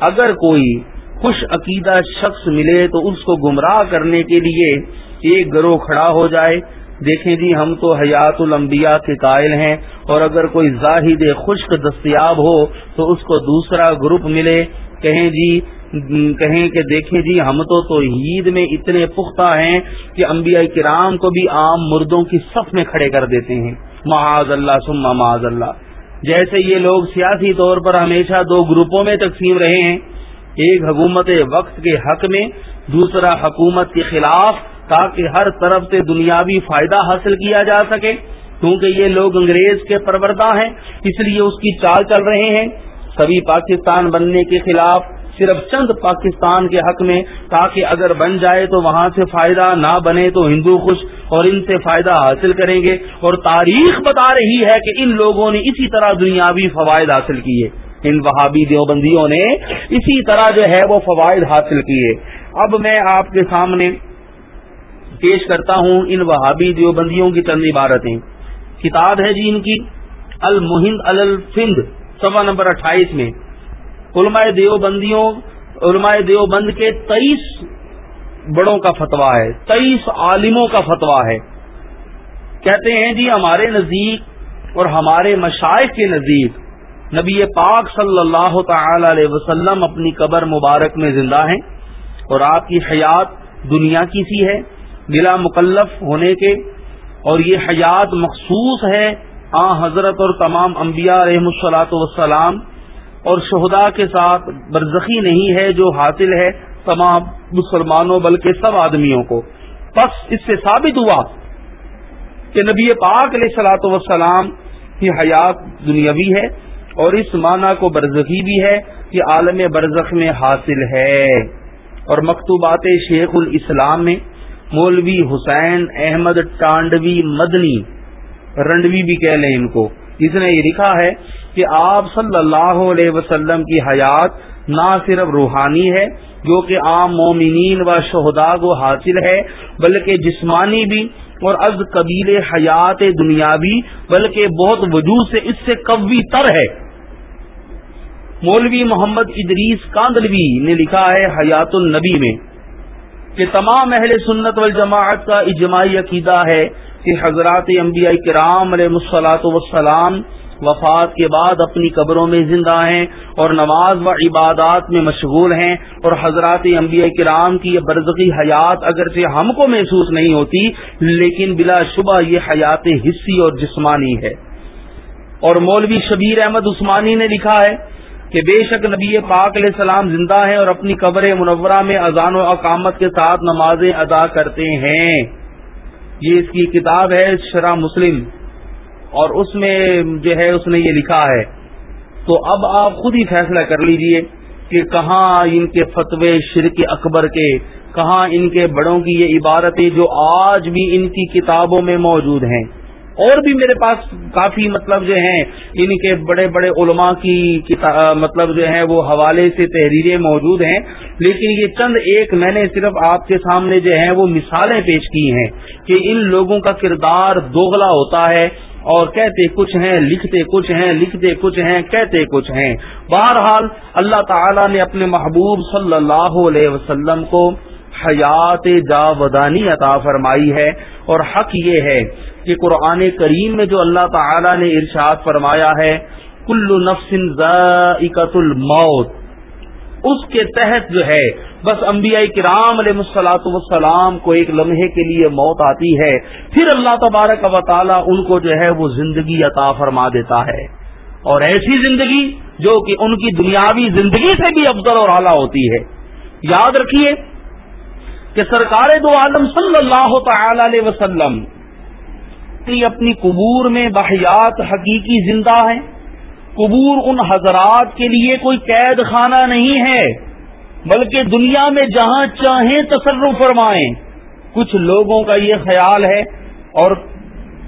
اگر کوئی خوش عقیدہ شخص ملے تو اس کو گمراہ کرنے کے لیے ایک گروہ کھڑا ہو جائے۔ دیکھیں جی ہم تو حیات الانبیاء کے قائل ہیں، اور اگر کوئی زاہد خشک دستیاب ہو تو اس کو دوسرا گروپ ملے۔ کہیں جی کہیں کہ دیکھیں جی ہم تو توحید میں اتنے پختہ ہیں کہ انبیاء کرام کو بھی عام مردوں کی صف میں کھڑے کر دیتے ہیں۔ معاذ اللہ سما معاذ اللہ۔ جیسے یہ لوگ سیاسی طور پر ہمیشہ دو گروپوں میں تقسیم رہے ہیں۔ ایک حکومت وقت کے حق میں، دوسرا حکومت کے خلاف۔ تاکہ ہر طرف سے دنیاوی فائدہ حاصل کیا جا سکے، کیونکہ یہ لوگ انگریز کے پروردہ ہیں، اس لیے اس کی چال چل رہے ہیں۔ سبھی پاکستان بننے کے خلاف صرف چند پاکستان کے حق میں، تاکہ اگر بن جائے تو وہاں سے فائدہ نہ بنے تو ہندو خوش اور ان سے فائدہ حاصل کریں گے۔ اور تاریخ بتا رہی ہے کہ ان لوگوں نے اسی طرح دنیاوی فوائد حاصل کیے۔ ان وہابی دیوبندیوں نے اسی طرح جو ہے وہ فوائد حاصل کیے۔ اب میں آپ کے سامنے پیش کرتا ہوں ان وہابی دیوبندیوں کی چند عبارتیں۔ کتاب ہے جی ان کی، المہند الفند سوا نمبر اٹھائیس میں۔ علماء دیوبندیوں، علماء دیوبند کے تیئیس بڑوں کا فتوا ہے تیئیس عالموں کا فتوا ہے۔ کہتے ہیں جی ہمارے نزدیک اور ہمارے مشائق کے نزدیک نبی پاک صلی اللہ تعالی علیہ وسلم اپنی قبر مبارک میں زندہ ہیں اور آپ کی حیات دنیا کی سی ہے۔ بلا مکلف ہونے کے اور یہ حیات مخصوص ہے آ حضرت اور تمام انبیاء رحم الصلاۃ وسلام اور شہدا کے ساتھ برزخی نہیں ہے جو حاصل ہے تمام مسلمانوں بلکہ سب آدمیوں کو۔ بس اس سے ثابت ہوا کہ نبی پاک علیہ سلاۃ وسلام کی حیات دنیاوی ہے اور اس معنی کو برزخی بھی ہے کہ عالم برزخ میں حاصل ہے۔ اور مکتوبات شیخ الاسلام میں مولوی حسین احمد ٹانڈوی مدنی رنڈوی بھی کہہ لیں ان کو اس نے یہ لکھا ہے کہ آپ صلی اللہ علیہ وسلم کی حیات نہ صرف روحانی ہے جو کہ عام مومنین و شہدا کو حاصل ہے، بلکہ جسمانی بھی اور از قبیل حیات دنیاوی، بلکہ بہت وجود سے اس سے قوی تر ہے۔ مولوی محمد ادریس کاندلوی نے لکھا ہے حیات النبی میں۔ کہ تمام اہل سنت والجماعت کا اجماعی عقیدہ ہے کہ حضرات انبیاء کرام علیہ مسلاط وسلام وفات کے بعد اپنی قبروں میں زندہ ہیں اور نماز و عبادات میں مشغول ہیں اور حضرات انبیاء کرام کی یہ برزقی حیات اگرچہ ہم کو محسوس نہیں ہوتی، لیکن بلا شبہ یہ حیات حصی اور جسمانی ہے۔ اور مولوی شبیر احمد عثمانی نے لکھا ہے کہ بے شک نبی پاک علیہ السلام زندہ ہیں اور اپنی قبر منورہ میں اذان و اقامت کے ساتھ نمازیں ادا کرتے ہیں۔ یہ اس کی کتاب ہے شرح مسلم اور اس میں جو ہے اس نے یہ لکھا ہے۔ تو اب آپ خود ہی فیصلہ کر لیجیے کہ کہاں ان کے فتوے شرک اکبر کے، کہاں ان کے بڑوں کی یہ عبارتیں جو آج بھی ان کی کتابوں میں موجود ہیں۔ اور بھی میرے پاس کافی مطلب جو ہیں یعنی ان کے بڑے بڑے علماء کی مطلب جو ہے وہ حوالے سے تحریریں موجود ہیں۔ لیکن یہ چند ایک میں نے صرف آپ کے سامنے جو ہیں، وہ مثالیں پیش کی ہیں کہ ان لوگوں کا کردار دوگلا ہوتا ہے اور کہتے کچھ ہیں، لکھتے کچھ ہیں، لکھتے کچھ ہیں، کہتے کچھ ہیں۔ بہرحال اللہ تعالی نے اپنے محبوب صلی اللہ علیہ وسلم کو حیات جاودانی عطا فرمائی ہے اور حق یہ ہے کہ قرآن کریم میں جو اللہ تعالی نے ارشاد فرمایا ہے، کل نفس ذائقت الموت۔ اس کے تحت جو ہے، بس انبیاء کرام علیہ مسلاط وسلام کو ایک لمحے کے لیے موت آتی ہے۔ پھر اللہ تبارک و تعالی ان کو جو ہے، وہ زندگی عطا فرما دیتا ہے۔ اور ایسی زندگی جو کہ ان کی دنیاوی زندگی سے بھی افضل اور اعلیٰ ہوتی ہے۔ یاد رکھیے کہ سرکار دو عالم صلی اللہ تعالی علیہ وسلم اپنی قبور میں بحیات حقیقی زندہ ہیں۔ قبور ان حضرات کے لیے کوئی قید خانہ نہیں ہے، بلکہ دنیا میں جہاں چاہیں تصرف فرمائیں۔ کچھ لوگوں کا یہ خیال ہے، اور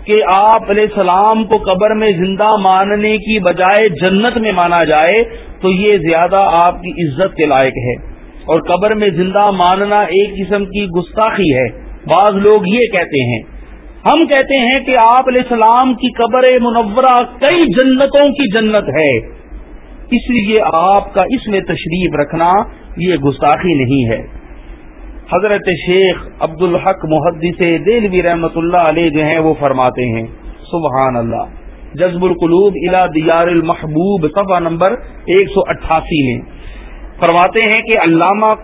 کہ آپ علیہ السلام کو قبر میں زندہ ماننے کی بجائے جنت میں مانا جائے، تو یہ زیادہ آپ کی عزت کے لائق ہے۔ اور قبر میں زندہ ماننا ایک قسم کی گستاخی ہے۔ بعض لوگ یہ کہتے ہیں ہم کہتے ہیں کہ آپ علیہ السلام کی قبر منورہ کئی جنتوں کی جنت ہے۔ اس لیے آپ کا اس میں تشریف رکھنا یہ گستاخی نہیں ہے۔ حضرت شیخ عبد الحق محدث دلوی رحمت اللہ علیہ جو ہیں وہ فرماتے ہیں سبحان اللہ جذب القلوب الا دیار المحبوب، صفحہ نمبر ایک سو اٹھاسی میں۔ فرماتے ہیں کہ علامہ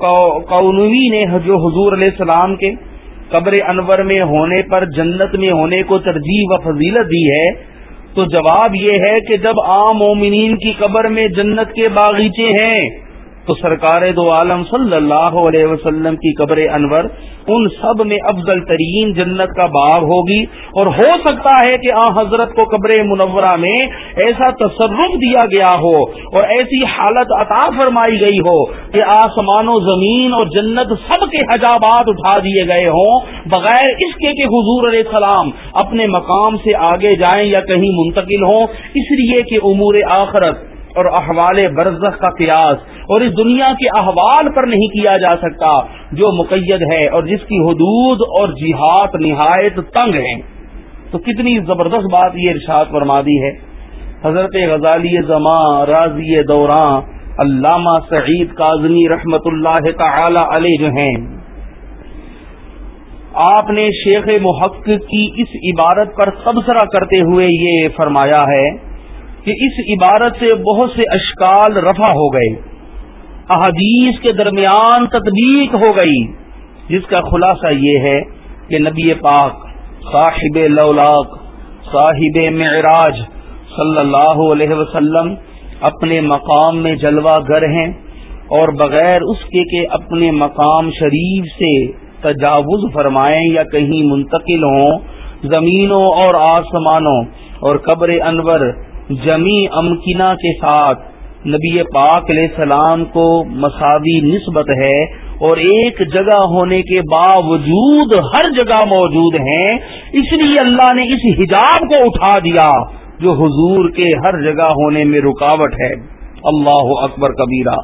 قونوی نے جو حضور علیہ السلام کے قبر انور میں ہونے پر جنت میں ہونے کو ترجیح و فضیلت دی ہے، تو جواب یہ ہے کہ جب عام مومنین کی قبر میں جنت کے باغیچے ہیں تو سرکار دو عالم صلی اللہ علیہ وسلم کی قبر انور ان سب میں افضل ترین جنت کا باغ ہوگی اور ہو سکتا ہے کہ آ حضرت کو قبر منورہ میں ایسا تصرف دیا گیا ہو اور ایسی حالت عطا فرمائی گئی ہو کہ آسمان و زمین اور جنت سب کے حجابات اٹھا دیے گئے ہوں بغیر اس کے کہ حضور علیہ السلام اپنے مقام سے آگے جائیں یا کہیں منتقل ہوں اس لیے کہ امور آخرت اور احوال برزخ کا قیاس اور اس دنیا کے احوال پر نہیں کیا جا سکتا جو مقید ہے اور جس کی حدود اور جہاد نہایت تنگ ہیں۔ تو کتنی زبردست بات یہ ارشاد فرما دی ہے۔ حضرت غزالی زماں، راضی دوراں علامہ سعید کاظمی رحمت اللہ تعالی علیہ جو ہیں۔ آپ نے شیخ محقق کی اس عبارت پر تبصرہ کرتے ہوئے یہ فرمایا ہے کہ اس عبارت سے بہت سے اشکال رفع ہو گئے۔ احادیث کے درمیان تطبیق ہو گئی۔ جس کا خلاصہ یہ ہے کہ نبی پاک صاحب لولاک صاحب معراج صلی اللہ علیہ وسلم اپنے مقام میں جلوہ گر ہیں اور بغیر اس کے کہ اپنے مقام شریف سے تجاوز فرمائیں یا کہیں منتقل ہوں، زمینوں اور آسمانوں اور قبر انور جمی امکنہ کے ساتھ۔ نبی پاک علیہ السلام کو مساوی نسبت ہے اور ایک جگہ ہونے کے باوجود ہر جگہ موجود ہیں۔ اس لیے اللہ نے اس حجاب کو اٹھا دیا جو حضور کے ہر جگہ ہونے میں رکاوٹ ہے۔ اللہ اکبر کبیرہ۔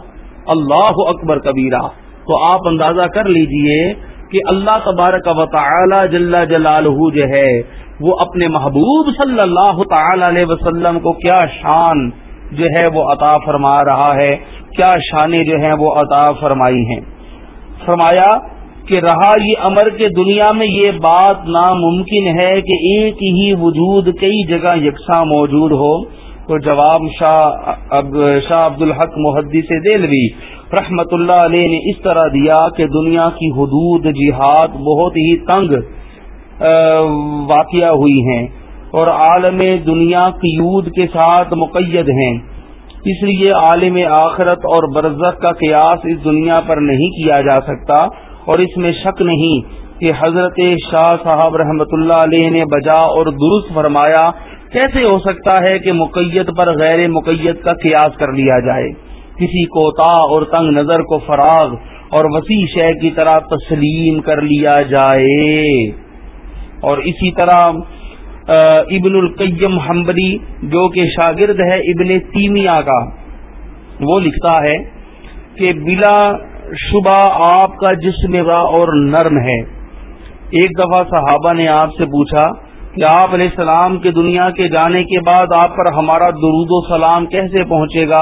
اللہ اکبر کبیرہ۔ تو آپ اندازہ کر لیجیے کہ اللہ تبارک و تعالی جل جلالہ جو ہے وہ اپنے محبوب صلی اللہ تعالی علیہ وسلم کو کیا شان جو ہے وہ عطا فرما رہا ہے، کیا شانیں جو ہیں وہ عطا فرمائی ہیں۔ فرمایا کہ رہا یہ امر کے دنیا میں یہ بات ناممکن ہے کہ ایک ہی وجود کئی جگہ یکساں موجود ہو۔ تو جواب شاہ شاہ عبد الحق محدی سے دلوی رحمت اللہ علیہ نے اس طرح دیا کہ دنیا کی حدود جہاد بہت ہی تنگ واقعہ ہوئی ہیں اور عالم دنیا قیود کے ساتھ مقید ہیں۔ اس لیے عالم آخرت اور برزت کا قیاس اس دنیا پر نہیں کیا جا سکتا اور اس میں شک نہیں کہ حضرت شاہ صاحب رحمت اللہ علیہ نے بجا اور درست فرمایا کیسے ہو سکتا ہے کہ مقیت پر غیر مقیت کا قیاس کر لیا جائے۔ کسی کوتا اور تنگ نظر کو فراغ اور وسیع شے کی طرح تسلیم کر لیا جائے۔ اور اسی طرح ابن القیم حمبلی جو کہ شاگرد ہے ابن تیمیا کا، وہ لکھتا ہے کہ بلا شبہ آپ کا جسم را اور نرم ہے۔ ایک دفعہ صحابہ نے آپ سے پوچھا کہ آپ علیہ السلام کے دنیا کے جانے کے بعد آپ پر ہمارا درود و سلام کیسے پہنچے گا؟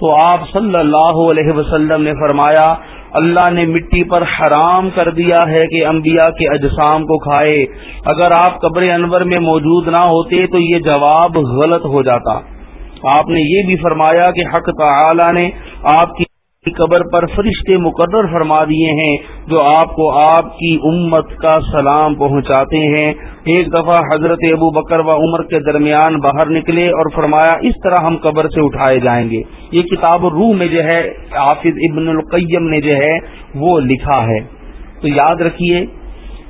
تو آپ صلی اللہ علیہ وسلم نے فرمایا اللہ نے مٹی پر حرام کر دیا ہے کہ انبیاء کے اجسام کو کھائے۔ اگر آپ قبر انور میں موجود نہ ہوتے تو یہ جواب غلط ہو جاتا۔ آپ نے یہ بھی فرمایا کہ حق تعالی نے آپ کی قبر پر فرشتے مقرر فرما دیے ہیں جو آپ کو آپ کی امت کا سلام پہنچاتے ہیں۔ ایک دفعہ حضرت ابو بکر و عمر کے درمیان باہر نکلے اور فرمایا، اس طرح ہم قبر سے اٹھائے جائیں گے۔ یہ کتاب روح میں جو ہے، حافظ ابن القیم نے جو ہے، وہ لکھا ہے۔ تو یاد رکھیے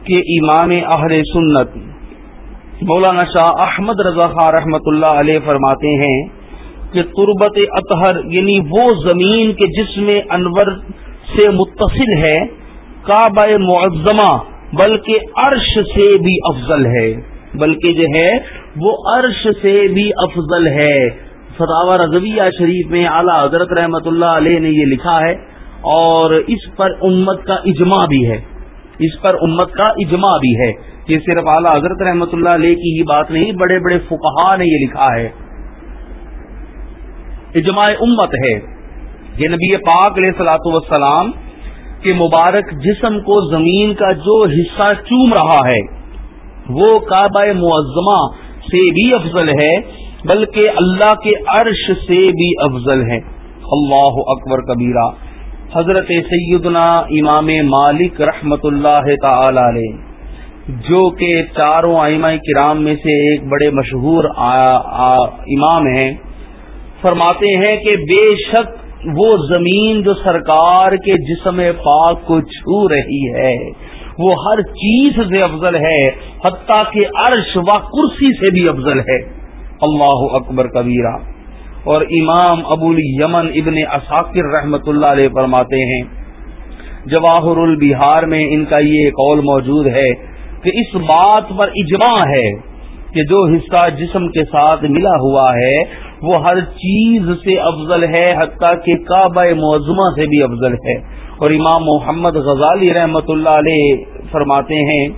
کہ امام اہل سنت مولانا شاہ احمد رضا خان رحمۃ اللہ علیہ فرماتے ہیں کہ تربت اطہر یعنی وہ زمین کے جسم انور سے متصل ہے، کعبہ معظمہ، بلکہ عرش سے بھی افضل ہے۔ بلکہ جو ہے، وہ عرش سے بھی افضل ہے۔ فتح رضویہ شریف میں اعلیٰ حضرت رحمت اللہ علیہ نے یہ لکھا ہے، اور اس پر امت کا اجماع بھی ہے۔ اس پر امت کا اجماع بھی ہے۔ یہ صرف اعلیٰ حضرت رحمت اللہ علیہ کی ہی بات نہیں، بڑے بڑے فقہا نے یہ لکھا ہے۔ اجماع امت ہے۔ یہ نبی پاک علیہ سلاۃ وسلام کے مبارک جسم کو زمین کا جو حصہ چوم رہا ہے، وہ کعبہ معظمہ سے بھی افضل ہے، بلکہ اللہ کے عرش سے بھی افضل ہے۔ اللہ اکبر کبیرہ۔ حضرت سیدنا امام مالک رحمت اللہ تعالی علیہ، جو کہ چاروں آئمہ کرام میں سے ایک بڑے مشہور امام ہیں۔ فرماتے ہیں کہ بے شک وہ زمین جو سرکار کے جسم پاک کو چھو رہی ہے، وہ ہر چیز سے افضل ہے، حتیٰ کہ عرش و کرسی سے بھی افضل ہے۔ اللہ اکبر کبیرہ۔ اور امام ابو یمن ابن اساکر رحمت اللہ علیہ فرماتے ہیں، جواہر البہار میں ان کا یہ قول موجود ہے کہ اس بات پر اجماع ہے کہ جو حصہ جسم کے ساتھ ملا ہوا ہے وہ ہر چیز سے افضل ہے، حتیٰ کہ کعبہ معظمہ سے بھی افضل ہے۔ اور امام محمد غزالی رحمت اللہ علیہ فرماتے ہیں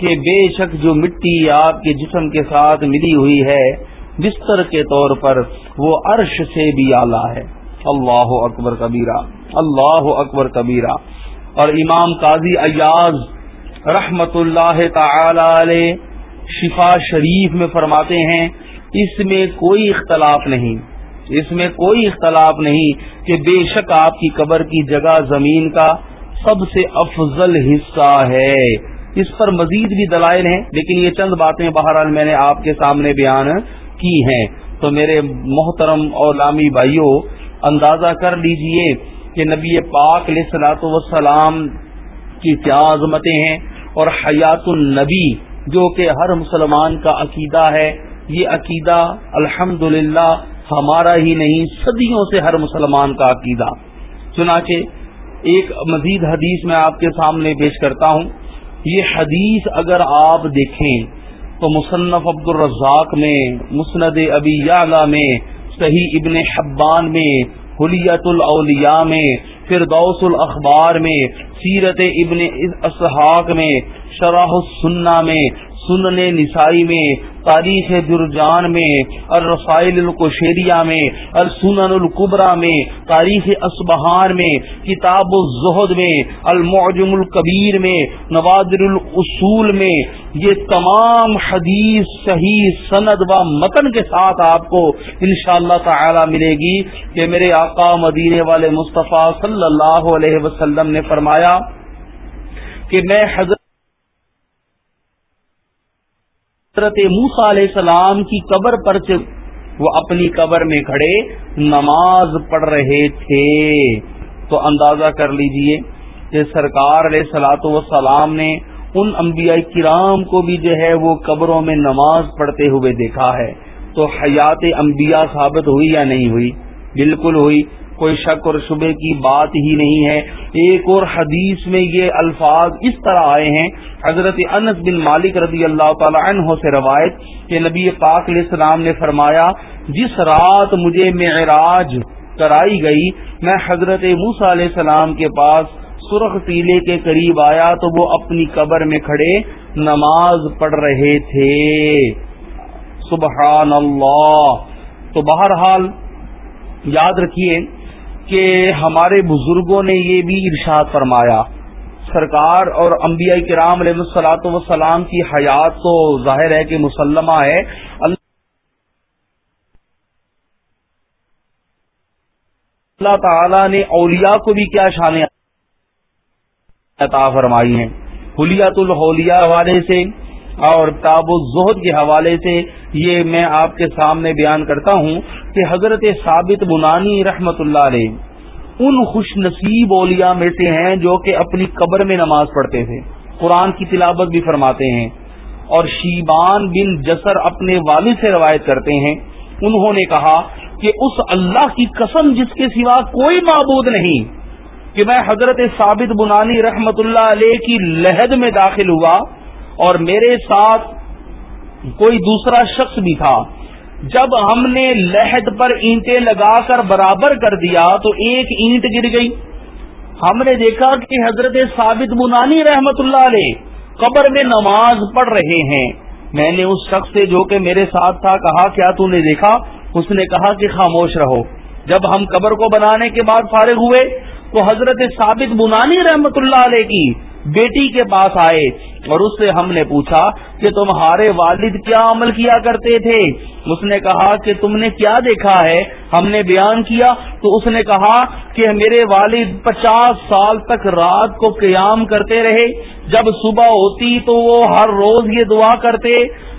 کہ بے شک جو مٹی آپ کے جسم کے ساتھ ملی ہوئی ہے، بستر کے طور پر وہ عرش سے بھی اعلیٰ ہے۔ اللہ اکبر کبیرہ، اللہ اکبر کبیرہ۔ اور امام قاضی ایاز رحمت اللہ تعالی علیہ شفا شریف میں فرماتے ہیں اس میں کوئی اختلاف نہیں۔ اس میں کوئی اختلاف نہیں کہ بے شک آپ کی قبر کی جگہ زمین کا سب سے افضل حصہ ہے۔ اس پر مزید بھی دلائل ہیں، لیکن یہ چند باتیں بہرحال میں نے آپ کے سامنے بیان کی ہیں۔ تو میرے محترم اور لامی بھائیوں اندازہ کر لیجیے کہ نبی پاک علیہ سلاۃ وسلام کی کیا عظمتیں ہیں اور حیات النبی، جو کہ ہر مسلمان کا عقیدہ ہے۔ یہ عقیدہ الحمد ہمارا ہی نہیں، صدیوں سے ہر مسلمان کا عقیدہ۔ چنانچہ ایک مزید حدیث میں آپ کے سامنے پیش کرتا ہوں۔ یہ حدیث اگر آپ دیکھیں تو مصنف عبد الرزاق میں، مسند ابی یعلا میں، صحیح ابن حبان میں حلیت الاولیاء میں، فردوس الاخبار میں، سیرت ابن اسحاق میں شراح السنہ میں سنن نسائی میں، تاریخ درجان میں، الرسائل القشیریہ میں، السنن القبرا میں، تاریخ اسبہان میں، کتاب الزہد میں، المعجم القبیر میں، نوادر الاصول میں۔ یہ تمام حدیث، صحیح سند و متن کے ساتھ آپ کو انشاءاللہ تعالی ملے گی کہ میرے آقا مدینے والے مصطفیٰ صلی اللہ علیہ وسلم نے فرمایا کہ میں حضرت حضرت موسا علیہ السلام کی قبر پر سے وہ اپنی قبر میں کھڑے، نماز پڑھ رہے تھے۔ تو اندازہ کر لیجیے کہ سرکار علیہ سلاۃ وسلام نے ان انبیاء کرام کو بھی جو ہے وہ قبروں میں نماز پڑھتے ہوئے دیکھا ہے۔ تو حیات انبیاء ثابت ہوئی یا نہیں ہوئی؟ بالکل ہوئی۔ کوئی شک اور شبے کی بات ہی نہیں ہے۔ ایک اور حدیث میں یہ الفاظ اس طرح آئے ہیں۔ حضرت انس بن مالک رضی اللہ تعالی عنہ سے روایت کہ نبی پاک علیہ السلام نے فرمایا، جس رات مجھے معراج کرائی گئی، میں حضرت موسا علیہ السلام کے پاس سرخ ٹیلے کے قریب آیا تو وہ اپنی قبر میں کھڑے نماز پڑھ رہے تھے۔ سبحان اللہ۔ تو بہرحال یاد رکھیے کہ ہمارے بزرگوں نے یہ بھی ارشاد فرمایا، سرکار اور انبیاء کرام علیہ السلاۃ وسلام کی حیات تو ظاہر ہے کہ مسلمہ ہے۔ اللہ تعالی نے اولیاء کو بھی کیا شان عطا فرمائی ہیں۔ حلیات الحلیہ حوالے سے اور تاب الزہد کے حوالے سے یہ میں آپ کے سامنے بیان کرتا ہوں کہ حضرت ثابت بنانی رحمت اللہ علیہ ان خوش نصیب اولیاء میں سے ہیں جو کہ اپنی قبر میں نماز پڑھتے تھے۔ قرآن کی تلاوت بھی فرماتے ہیں۔ اور شیبان بن جسر اپنے والد سے روایت کرتے ہیں۔ انہوں نے کہا کہ اس اللہ کی قسم جس کے سوا کوئی معبود نہیں کہ میں حضرت ثابت بنانی رحمت اللہ علیہ کی لہد میں داخل ہوا اور میرے ساتھ کوئی دوسرا شخص بھی تھا۔ جب ہم نے لہد پر اینٹیں لگا کر برابر کر دیا تو ایک اینٹ گر گئی۔ ہم نے دیکھا کہ حضرت ثابت بنانی رحمت اللہ علیہ قبر میں نماز پڑھ رہے ہیں۔ میں نے اس شخص سے جو کہ میرے ساتھ تھا کہا، کیا تو نے دیکھا؟ اس نے کہا کہ خاموش رہو۔ جب ہم قبر کو بنانے کے بعد فارغ ہوئے تو حضرت ثابت بنانی رحمت اللہ علیہ کی بیٹی کے پاس آئے اور اس سے ہم نے پوچھا کہ تمہارے والد کیا عمل کیا کرتے تھے؟ اس نے کہا کہ تم نے کیا دیکھا ہے؟ ہم نے بیان کیا تو اس نے کہا کہ میرے والد پچاس سال تک رات کو قیام کرتے رہے، جب صبح ہوتی تو وہ ہر روز یہ دعا کرتے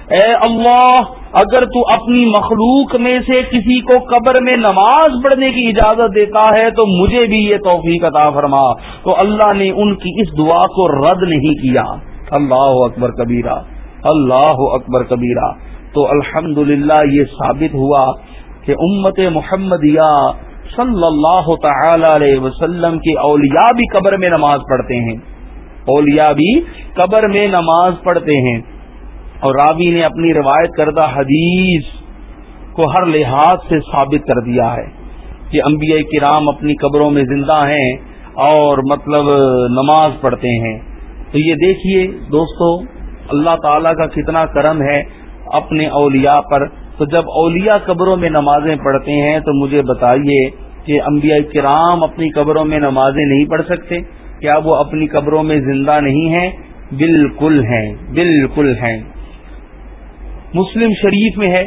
اے اللہ، اگر تو اپنی مخلوق میں سے کسی کو قبر میں نماز پڑھنے کی اجازت دیتا ہے، تو مجھے بھی یہ توفیق عطا فرما۔ تو اللہ نے ان کی اس دعا کو رد نہیں کیا۔ اللہ اکبر کبیرہ، اللہ اکبر کبیرہ۔ تو الحمد یہ ثابت ہوا کہ امت محمدیہ صلی اللہ تعالی علیہ وسلم کے اولیاء بھی قبر میں نماز پڑھتے ہیں۔ اولیاء بھی قبر میں نماز پڑھتے ہیں۔ اور راوی نے اپنی روایت کردہ حدیث کو ہر لحاظ سے ثابت کر دیا ہے کہ انبیاء کرام اپنی قبروں میں زندہ ہیں اور مطلب نماز پڑھتے ہیں۔ تو یہ دیکھیے دوستو، اللہ تعالی کا کتنا کرم ہے اپنے اولیاء پر۔ تو جب اولیاء قبروں میں نمازیں پڑھتے ہیں تو مجھے بتائیے کہ انبیاء کرام اپنی قبروں میں نمازیں نہیں پڑھ سکتے؟ کیا وہ اپنی قبروں میں زندہ نہیں ہیں؟ بالکل ہیں بالکل ہیں۔ مسلم شریف میں ہے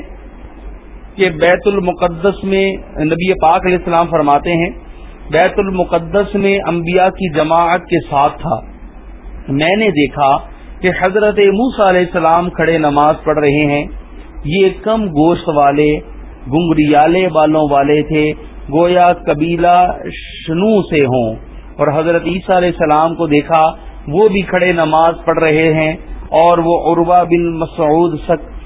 کہ بیت المقدس میں نبی پاک علیہ السلام فرماتے ہیں، بیت المقدس میں انبیاء کی جماعت کے ساتھ تھا۔ میں نے دیکھا کہ حضرت موسا علیہ السلام کھڑے نماز پڑھ رہے ہیں۔ یہ کم گوشت والے، گنگریالے بالوں والے تھے۔ گویا قبیلہ شنو سے ہوں۔ اور حضرت عیسیٰ علیہ السلام کو دیکھا، وہ بھی کھڑے نماز پڑھ رہے ہیں اور وہ عروا بن مسعود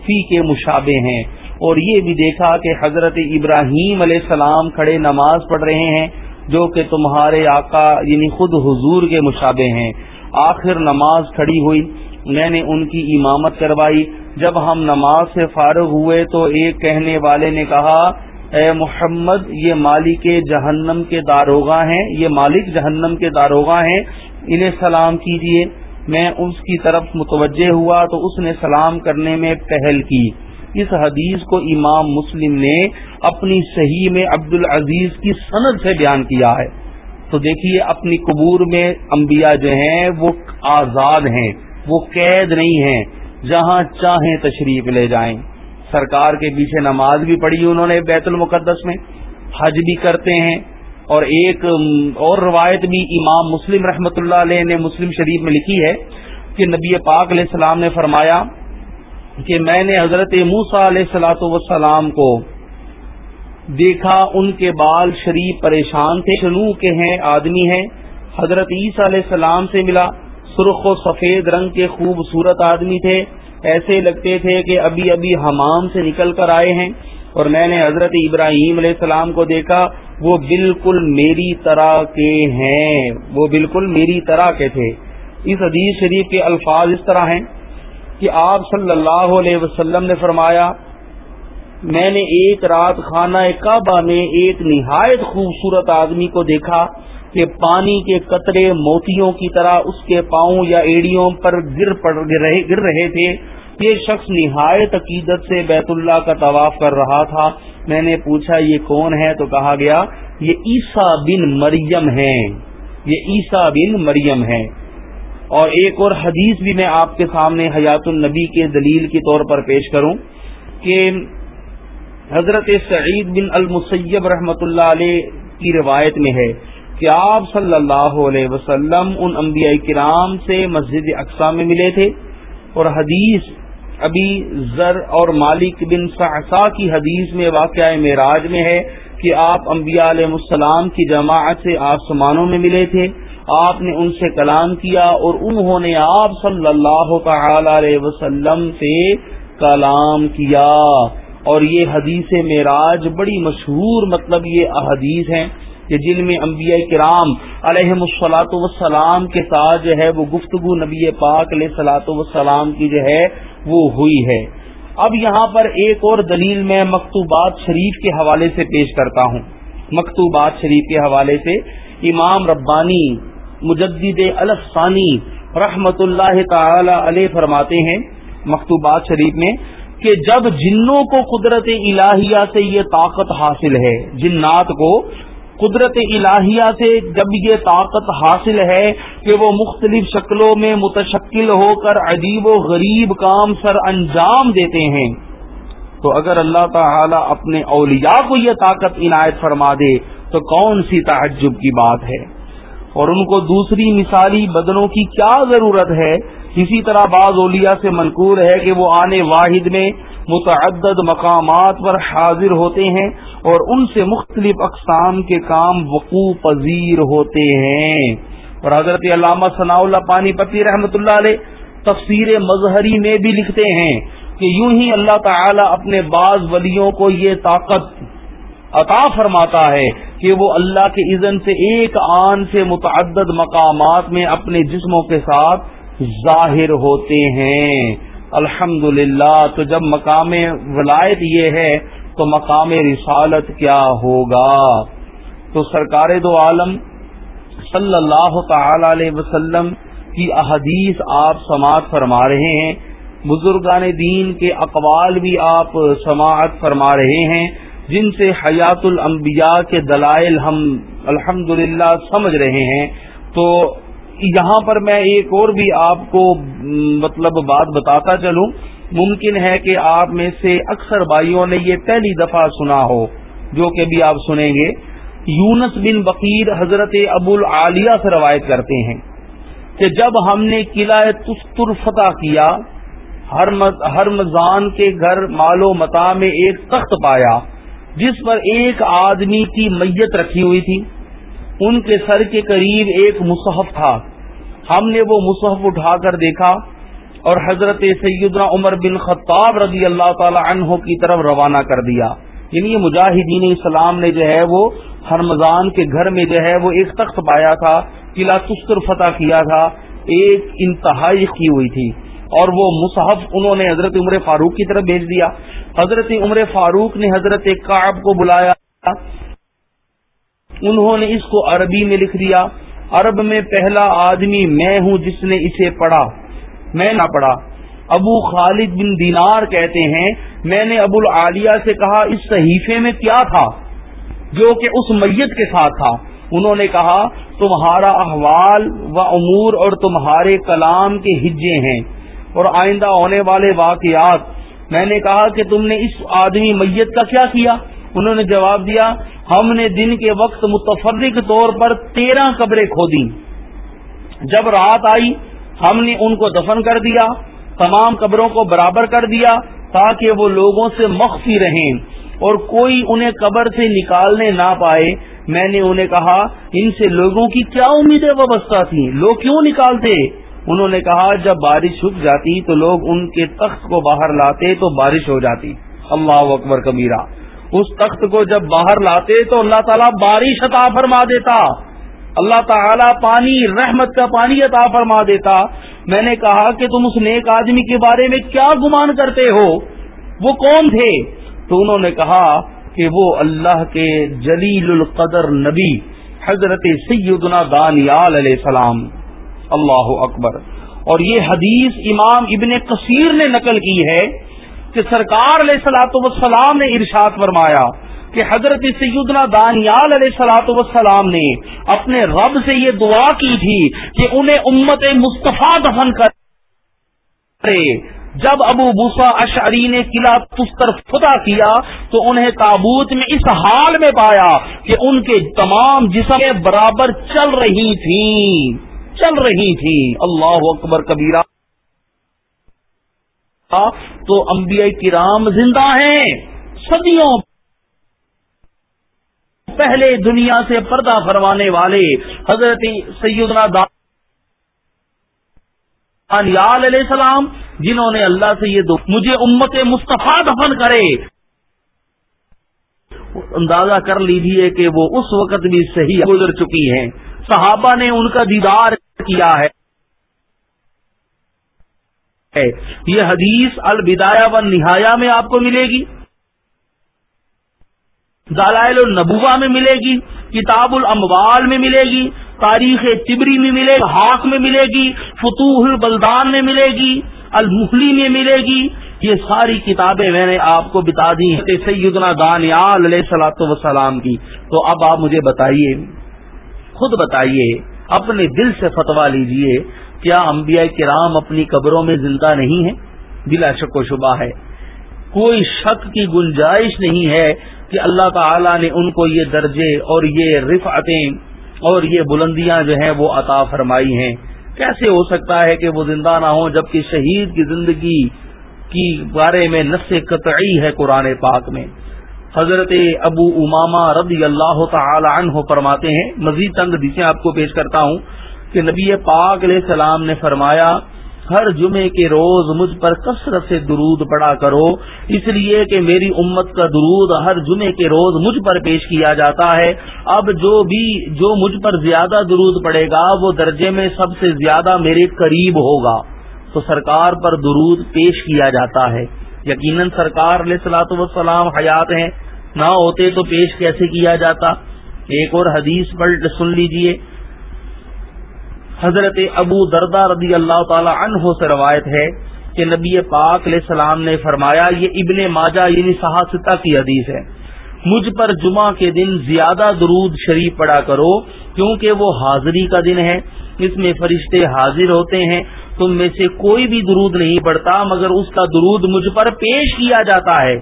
فی کے مشابے ہیں۔ اور یہ بھی دیکھا کہ حضرت ابراہیم علیہ السلام کھڑے نماز پڑھ رہے ہیں، جو کہ تمہارے آقا یعنی خود حضور کے مشابے ہیں۔ آخر نماز کھڑی ہوئی، میں نے ان کی امامت کروائی۔ جب ہم نماز سے فارغ ہوئے تو ایک کہنے والے نے کہا، اے محمد، یہ مالک جہنم کے داروغہ ہیں، یہ مالک جہنم کے داروغہ ہیں، انہیں سلام کیجیے میں اس کی طرف متوجہ ہوا تو اس نے سلام کرنے میں پہل کی۔ اس حدیث کو امام مسلم نے اپنی صحیح میں عبد العزیز کی سند سے بیان کیا ہے۔ تو دیکھیے اپنی قبور میں انبیاء جو ہیں وہ آزاد ہیں، وہ قید نہیں ہیں۔ جہاں چاہیں تشریف لے جائیں۔ سرکار کے پیچھے نماز بھی پڑھی انہوں نے بیت المقدس میں، حج بھی کرتے ہیں۔ اور ایک اور روایت بھی امام مسلم رحمت اللہ علیہ نے مسلم شریف میں لکھی ہے کہ نبی پاک علیہ السلام نے فرمایا کہ میں نے حضرت موسا علیہ السلاۃ وسلام کو دیکھا، ان کے بال شریف پریشان تھے، شنو کے ہیں، آدمی ہیں، حضرت عیسیٰ علیہ السلام سے ملا، سرخ و سفید رنگ کے خوبصورت آدمی تھے، ایسے لگتے تھے کہ ابھی ابھی حمام سے نکل کر آئے ہیں۔ اور میں نے حضرت ابراہیم علیہ السلام کو دیکھا وہ بالکل میری طرح کے ہیں، وہ بالکل میری طرح کے تھے۔ اس حدیث شریف کے الفاظ اس طرح ہیں کہ آپ صلی اللہ علیہ وسلم نے فرمایا، میں نے ایک رات خانہ کعبہ میں ایک نہایت خوبصورت آدمی کو دیکھا کہ پانی کے قطرے موتیوں کی طرح اس کے پاؤں یا ایڑیوں پر گر پڑ گر رہے تھے۔ یہ شخص نہایت عقیدت سے بیت اللہ کا طواف کر رہا تھا۔ میں نے پوچھا، یہ کون ہے؟ تو کہا گیا، یہ عیسا بن مریم ہے یہ عیسا بن مریم ہے اور ایک اور حدیث بھی میں آپ کے سامنے حیات النبی کے دلیل کے طور پر پیش کروں کہ حضرت سعید بن المسیب رحمۃ اللہ علیہ کی روایت میں ہے کہ آپ صلی اللہ علیہ وسلم ان انبیاء کرام سے مسجد اقسام میں ملے تھے اور حدیث ابھی زر اور مالک بن سعصا کی حدیث میں واقعہ معراج میں ہے کہ آپ انبیاء علیہ السلام کی جماعت سے آسمانوں میں ملے تھے۔ آپ نے ان سے کلام کیا اور انہوں نے آپ صلی اللہ تعالی علیہ وسلم سے کلام کیا۔ اور یہ حدیث معراج بڑی مشہور مطلب یہ احادیث ہیں کہ جن میں انبیاء کرام علیہ السلاۃ وسلام کے ساتھ جو ہے وہ گفتگو نبی پاک علیہ سلاۃ وسلام کی جو ہے وہ ہوئی ہے۔ اب یہاں پر ایک اور دلیل میں مکتوبات شریف کے حوالے سے پیش کرتا ہوں۔ مکتوبات شریف کے حوالے سے امام ربانی مجدد الفسانی رحمت اللہ تعالی علیہ فرماتے ہیں مکتوبات شریف میں کہ جب جنوں کو قدرت الہیہ سے یہ طاقت حاصل ہے، جنات کو قدرت الہیہ سے جب یہ طاقت حاصل ہے کہ وہ مختلف شکلوں میں متشکل ہو کر عجیب و غریب کام سر انجام دیتے ہیں، تو اگر اللہ تعالی اپنے اولیاء کو یہ طاقت عنایت فرما دے، تو کون سی تعجب کی بات ہے؟ اور ان کو دوسری مثالی بدنوں کی کیا ضرورت ہے؟ اسی طرح بعض اولیاء سے منقور ہے کہ وہ آنے واحد میں متعدد مقامات پر حاضر ہوتے ہیں اور ان سے مختلف اقسام کے کام وقوع پذیر ہوتے ہیں۔ اور حضرت علامہ ثناء اللہ پانی پتی رحمۃ اللہ علیہ تفسیر مظہری میں بھی لکھتے ہیں کہ یوں ہی اللہ تعالی اپنے بعض ولیوں کو یہ طاقت عطا فرماتا ہے کہ وہ اللہ کے اذن سے ایک آن سے متعدد مقامات میں اپنے جسموں کے ساتھ ظاہر ہوتے ہیں۔ الحمد تو جب مقام ولایت یہ ہے، تو مقام رسالت کیا ہوگا؟ تو سرکار دو عالم صلی اللہ تعالی علیہ وسلم کی احادیث آپ سماعت فرما رہے ہیں۔ بزرگان دین کے اقوال بھی آپ سماعت فرما رہے ہیں۔ جن سے حیات الانبیاء کے دلائل ہم الحمد سمجھ رہے ہیں۔ تو یہاں پر میں ایک اور بھی آپ کو مطلب بات بتاتا چلوں۔ ممکن ہے کہ آپ میں سے اکثر بھائیوں نے یہ پہلی دفعہ سنا ہو، جو کہ بھی آپ سنیں گے۔ یونس بن بقیر حضرت ابو العالیہ سے روایت کرتے ہیں کہ جب ہم نے قلعہ تستر فتح کیا ہر مزان کے گھر مال و متا میں ایک تخت پایا، جس پر ایک آدمی کی میت رکھی ہوئی تھی۔ ان کے سر کے قریب ایک مصحف تھا۔ ہم نے وہ مصحف اٹھا کر دیکھا اور حضرت سیدنا عمر بن خطاب رضی اللہ تعالی عنہ کی طرف روانہ کر دیا۔ یعنی یہ مجاہدین اسلام نے جو ہے وہ ہرمزان کے گھر میں جو ہے وہ ایک تخت پایا تھا، قلعہ تستر فتح کیا تھا، ایک انتہائی کی ہوئی تھی۔ اور وہ مصحف انہوں نے حضرت عمر فاروق کی طرف بھیج دیا۔ حضرت عمر فاروق نے حضرت کعب کو بلایا۔ انہوں نے اس کو عربی میں لکھ دیا۔ عرب میں پہلا آدمی میں ہوں جس نے اسے پڑھا۔ میں نہ پڑھا۔ ابو خالد بن دینار کہتے ہیں، میں نے ابو العالیہ سے کہا، اس صحیفے میں کیا تھا؟ جو کہ اس میت کے ساتھ تھا۔ انہوں نے کہا، تمہارا احوال و امور اور تمہارے کلام کے ہجے ہیں اور آئندہ ہونے والے واقعات۔ میں نے کہا کہ تم نے اس آدمی میت کا کیا کیا؟ انہوں نے جواب دیا ہم نے دن کے وقت متفرق طور پر تیرہ قبریں کھودی جب رات آئی، ہم نے ان کو دفن کر دیا، تمام قبروں کو برابر کر دیا تاکہ وہ لوگوں سے مخفی رہیں۔ اور کوئی انہیں قبر سے نکالنے نہ پائے۔ میں نے انہیں کہا، ان سے لوگوں کی کیا امیدیں وابستہ تھیں؟ لوگ کیوں نکالتے؟ انہوں نے کہا، جب بارش رک جاتی تو لوگ ان کے تخت کو باہر لاتے تو بارش ہو جاتی۔ اللہ اکبر کبیرہ۔ اس تخت کو جب باہر لاتے تو اللہ تعالیٰ بارش عطا فرما دیتا۔ اللہ تعالیٰ پانی، رحمت کا پانی عطا فرما دیتا۔ میں نے کہا کہ تم اس نیک آدمی کے بارے میں کیا گمان کرتے ہو؟ وہ کون تھے؟ تو انہوں نے کہا کہ وہ اللہ کے جلیل القدر نبی، حضرت سیدنا دانیال علیہ السلام۔ اللہ اکبر۔ اور یہ حدیث امام ابن کثیر نے نقل کی ہے۔ کہ سرکار علیہ سلاۃ وسلام نے ارشاد فرمایا کہ حضرت سیدنا دانیال علیہ سلاۃ وسلام نے اپنے رب سے یہ دعا کی تھی کہ انہیں امت مصطفیٰ دفن کرے۔ جب ابو بوسا اشعری نے قلعہ پستر فتح کیا تو انہیں تابوت میں اس حال میں پایا کہ ان کے تمام جسم برابر چل رہی تھیں۔ چل رہی تھی اللہ اکبر کبیرہ۔ تو انبیاء کرام زندہ ہیں۔ صدیوں پہلے دنیا سے پردہ فرمانے والے حضرت سیدنا دانیال علیہ السلام، جنہوں نے اللہ سے یہ دو مجھے امت مصطفیٰ دفن کرے۔ اندازہ کر لیجیے کہ وہ اس وقت بھی صحیح گزر چکی ہیں۔ صحابہ نے ان کا دیدار کیا ہے۔ یہ حدیث البدایا و نہایا میں آپ کو ملے گی۔ دلائل النبوہ میں ملے گی، کتاب الاموال میں ملے گی، تاریخ تبری میں ملے گی ہاک میں ملے گی، فتوح البلدان میں ملے گی، المحلی میں ملے گی۔ یہ ساری کتابیں میں نے آپ کو بتا دی سیدنا دانیال علیہ سلاۃ وسلام کی۔ تو اب آپ مجھے بتائیے، خود بتائیے، اپنے دل سے فتوا لیجیے کیا انبیاء کرام اپنی قبروں میں زندہ نہیں ہیں؟ بلا شک و شبہ ہے۔ کوئی شک کی گنجائش نہیں ہے کہ اللہ تعالی نے ان کو یہ درجے اور یہ رفعتیں اور یہ بلندیاں جو ہیں وہ عطا فرمائی ہیں۔ کیسے ہو سکتا ہے کہ وہ زندہ نہ ہوں جبکہ شہید کی زندگی کی بارے میں نس قطعی ہے قرآن پاک میں۔ حضرت ابو اماما رضی اللہ تعالی عنہ فرماتے ہیں، مزید تنگ دیسیں آپ کو پیش کرتا ہوں۔ کہ نبی پاک علیہ السلام نے فرمایا، ہر جمعے کے روز مجھ پر کثرت سے درود پڑا کرو، اس لیے کہ میری امت کا درود ہر جمعے کے روز مجھ پر پیش کیا جاتا ہے۔ اب جو بھی، جو مجھ پر زیادہ درود پڑے گا، وہ درجے میں سب سے زیادہ میرے قریب ہوگا۔ تو سرکار پر درود پیش کیا جاتا ہے۔ یقیناً سرکار علیہ السلاۃ وسلام حیات ہیں۔ نہ ہوتے تو پیش کیسے کیا جاتا؟ ایک اور حدیث پر سن لیجیے۔ حضرت ابو دردا رضی اللہ تعالی عنہ سے روایت ہے کہ نبی پاک علیہ السلام نے فرمایا، یہ ابن ماجہ یعنی صحاستہ کی حدیث ہے۔ مجھ پر جمعہ کے دن زیادہ درود شریف پڑا کرو، کیونکہ وہ حاضری کا دن ہے۔ اس میں فرشتے حاضر ہوتے ہیں، تم میں سے کوئی بھی درود نہیں پڑتا مگر اس کا درود مجھ پر پیش کیا جاتا ہے۔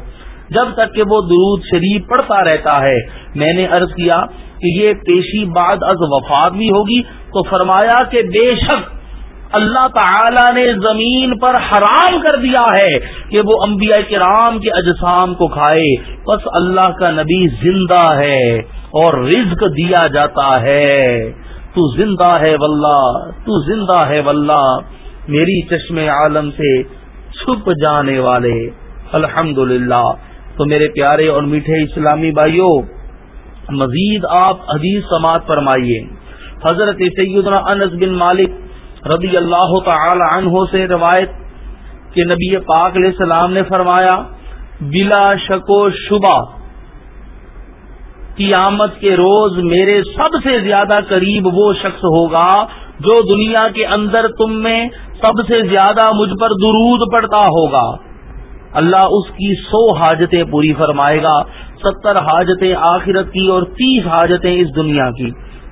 جب تک کہ وہ درود شریف پڑتا رہتا ہے۔ میں نے عرض کیا کہ یہ پیشی بعد از وفات بھی ہوگی تو فرمایا کہ بے شک اللہ تعالی نے زمین پر حرام کر دیا ہے کہ وہ انبیاء کرام کے اجسام کو کھائے۔ بس اللہ کا نبی زندہ ہے اور رزق دیا جاتا ہے۔ تو زندہ ہے واللہ، تو زندہ ہے واللہ۔ میری چشم عالم سے چھپ جانے والے۔ الحمد تو میرے پیارے اور میٹھے اسلامی بھائیوں، مزید آپ حدیث سماعت فرمائیے۔ حضرت سیدنا انس بن مالک رضی اللہ تعالی عنہ سے روایت کہ نبی پاک علیہ السلام نے فرمایا، بلا شک و شبہ، قیامت کے روز میرے سب سے زیادہ قریب وہ شخص ہوگا جو دنیا کے اندر تم میں سب سے زیادہ مجھ پر درود پڑتا ہوگا۔ اللہ اس کی سو حاجتیں پوری فرمائے گا، ستر حاجتیں آخرت کی اور تیس حاجتیں اس دنیا کی۔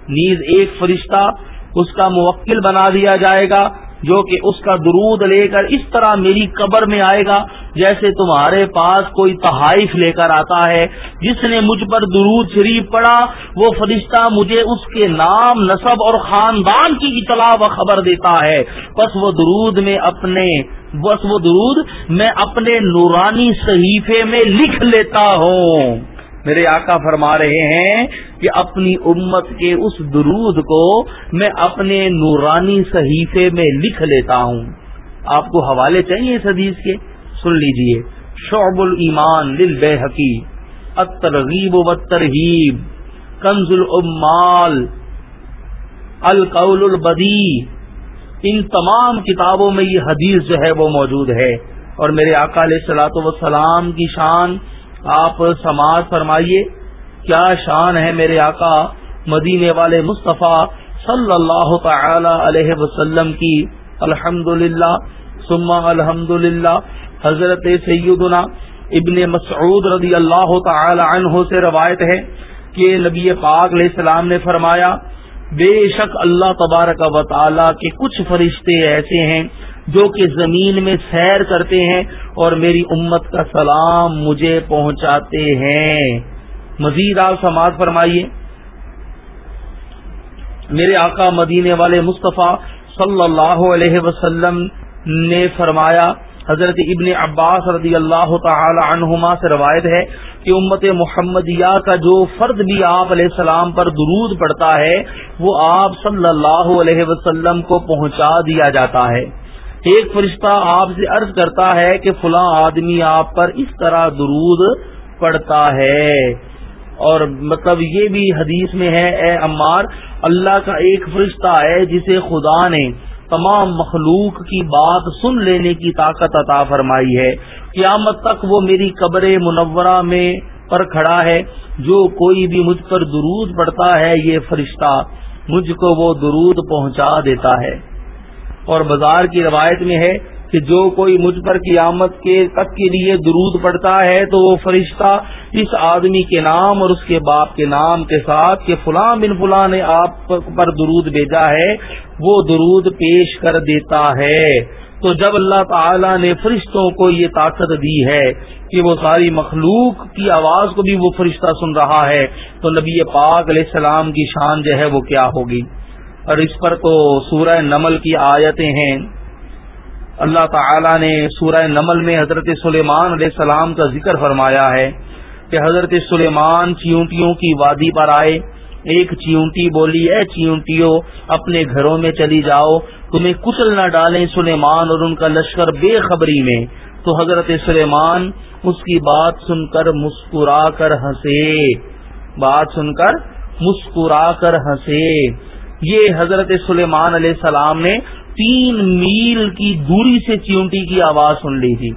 نیز ایک فرشتہ اس کا موکل بنا دیا جائے گا، جو کہ اس کا درود لے کر اس طرح میری قبر میں آئے گا، جیسے تمہارے پاس کوئی تحائف لے کر آتا ہے۔ جس نے مجھ پر درود شریف پڑا وہ فرشتہ مجھے اس کے نام، نصب اور خاندان کی اطلاع و خبر دیتا ہے۔ بس وہ درود میں اپنے، بس وہ درود میں اپنے نورانی صحیفے میں لکھ لیتا ہوں۔ میرے آقا فرما رہے ہیں کہ اپنی امت کے اس درود کو میں اپنے نورانی صحیفے میں لکھ لیتا ہوں۔ آپ کو حوالے چاہیے اس حدیث کے؟ سن لیجیے۔ شعب المان دل بے حقی اترغیب و ترغیب کنز العمال، القول البدی۔ ان تمام کتابوں میں یہ حدیث جو ہے وہ موجود ہے۔ اور میرے آقا علیہ سلاۃ وسلام کی شان آپ سماج فرمائیے، کیا شان ہے میرے آقا مدینے والے مصطفیٰ صلی اللہ تعالی علیہ وسلم کی۔ الحمد للہ سما الحمد للہ حضرت سیدنا ابن مسعود رضی اللہ تعالی عنہ سے روایت ہے کہ نبی پاک علیہ السلام نے فرمایا، بے شک اللہ تبارک و تعالی کے کچھ فرشتے ایسے ہیں جو کہ زمین میں سیر کرتے ہیں اور میری امت کا سلام مجھے پہنچاتے ہیں۔ مزید آپ سماعت فرمائیے۔ میرے آقا مدینے والے مصطفیٰ صلی اللہ علیہ وسلم نے فرمایا، حضرت ابن عباس رضی اللہ تعالی عنہما سے روایت ہے کہ امت محمدیہ کا جو فرد بھی آپ علیہ السلام پر درود پڑتا ہے، وہ آپ صلی اللہ علیہ وسلم کو پہنچا دیا جاتا ہے۔ ایک فرشتہ آپ سے عرض کرتا ہے کہ فلاں آدمی آپ پر اس طرح درود پڑتا ہے۔ اور مطلب یہ بھی حدیث میں ہے، اے امار اللہ کا ایک فرشتہ ہے جسے خدا نے تمام مخلوق کی بات سن لینے کی طاقت عطا فرمائی ہے۔ قیامت تک وہ میری قبر منورہ میں پر کھڑا ہے۔ جو کوئی بھی مجھ پر درود پڑتا ہے، یہ فرشتہ مجھ کو وہ درود پہنچا دیتا ہے۔ اور بازار کی روایت میں ہے کہ جو کوئی مجھ پر قیامت کے تک کے لیے درود پڑتا ہے تو وہ فرشتہ اس آدمی کے نام اور اس کے باپ کے نام کے ساتھ کہ فلاں بن فلاں نے آپ پر درود بھیجا ہے، وہ درود پیش کر دیتا ہے۔ تو جب اللہ تعالی نے فرشتوں کو یہ طاقت دی ہے کہ وہ ساری مخلوق کی آواز کو بھی وہ فرشتہ سن رہا ہے، تو نبی پاک علیہ السلام کی شان جو ہے وہ کیا ہوگی؟ اور اس پر تو سورہ نمل کی آیتیں ہیں۔ اللہ تعالی نے سورہ نمل میں حضرت سلیمان علیہ السلام کا ذکر فرمایا ہے کہ حضرت سلیمان چیونٹیوں کی وادی پر آئے، ایک چیونٹی بولی، اے چیونٹیوں اپنے گھروں میں چلی جاؤ، تمہیں کچل نہ ڈالیں سلیمان اور ان کا لشکر بے خبری میں۔ تو حضرت سلیمان اس کی بات سن کر مسکرا کر ہنسے۔ بات سن کر مسکرا کر ہنسے۔ یہ حضرت سلیمان علیہ السلام نے تین میل کی دوری سے چیونٹی کی آواز سن لی تھی۔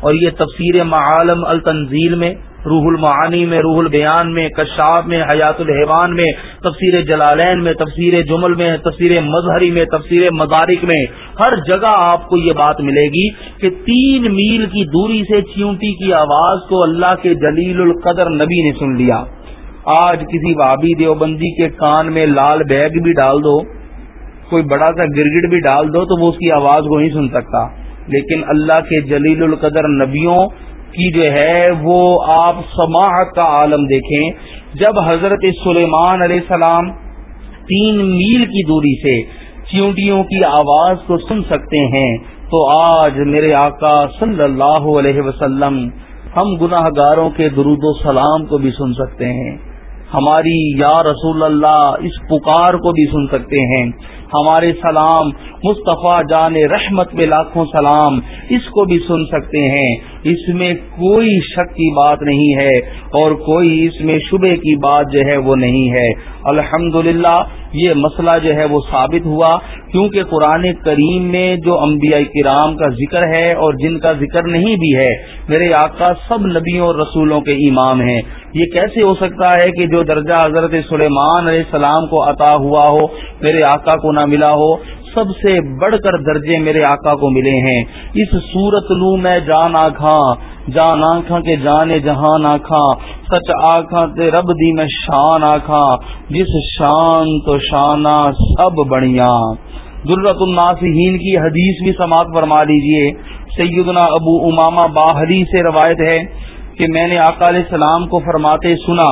اور یہ تفسیر معالم التنزیل میں، روح المعانی میں، روح البیان میں، کشاف میں، حیات الحوان میں، تفسیر جلالین میں، تفسیر جمل میں، تفسیر مظہری میں، تفسیر مدارک میں، ہر جگہ آپ کو یہ بات ملے گی کہ تین میل کی دوری سے چیونٹی کی آواز کو اللہ کے جلیل القدر نبی نے سن لیا۔ آج کسی بابی دیوبندی کے کان میں لال بیگ بھی ڈال دو، کوئی بڑا سا گرگٹ بھی ڈال دو تو وہ اس کی آواز کو نہیں سن سکتا۔ لیکن اللہ کے جلیل القدر نبیوں کی جو ہے وہ آپ سماعت کا عالم دیکھیں۔ جب حضرت سلیمان علیہ السلام تین میل کی دوری سے چیونٹیوں کی آواز کو سن سکتے ہیں، تو آج میرے آقا صلی اللہ علیہ وسلم ہم گناہ گاروں کے درود و سلام کو بھی سن سکتے ہیں۔ ہماری یا رسول اللہ اس پکار کو بھی سن سکتے ہیں۔ ہمارے سلام، مصطفیٰ جان رحمت پہ لاکھوں سلام، اس کو بھی سن سکتے ہیں۔ اس میں کوئی شک کی بات نہیں ہے اور کوئی اس میں شبے کی بات جو ہے وہ نہیں ہے۔ الحمد یہ مسئلہ جو ہے وہ ثابت ہوا۔ کیونکہ قرآن کریم میں جو انبیاء کرام کا ذکر ہے اور جن کا ذکر نہیں بھی ہے، میرے آقا سب نبیوں اور رسولوں کے امام ہیں۔ یہ کیسے ہو سکتا ہے کہ جو درجہ حضرت سلیمان علیہ السلام کو عطا ہوا ہو، میرے آقا کو نہ ملا ہو، سب سے بڑھ کر درجے میرے آقا کو ملے ہیں۔ اس سورت لو میں جان آخا جان آخا کے جانے جہان آخا سچ آخا تے رب دی میں شان آخا جس شان تو شانہ سب بڑھیا درت الناسین کی حدیث بھی سماعت فرما لیجیے سیدنا ابو اماما باہری سے روایت ہے کہ میں نے آقا علیہ السلام کو فرماتے سنا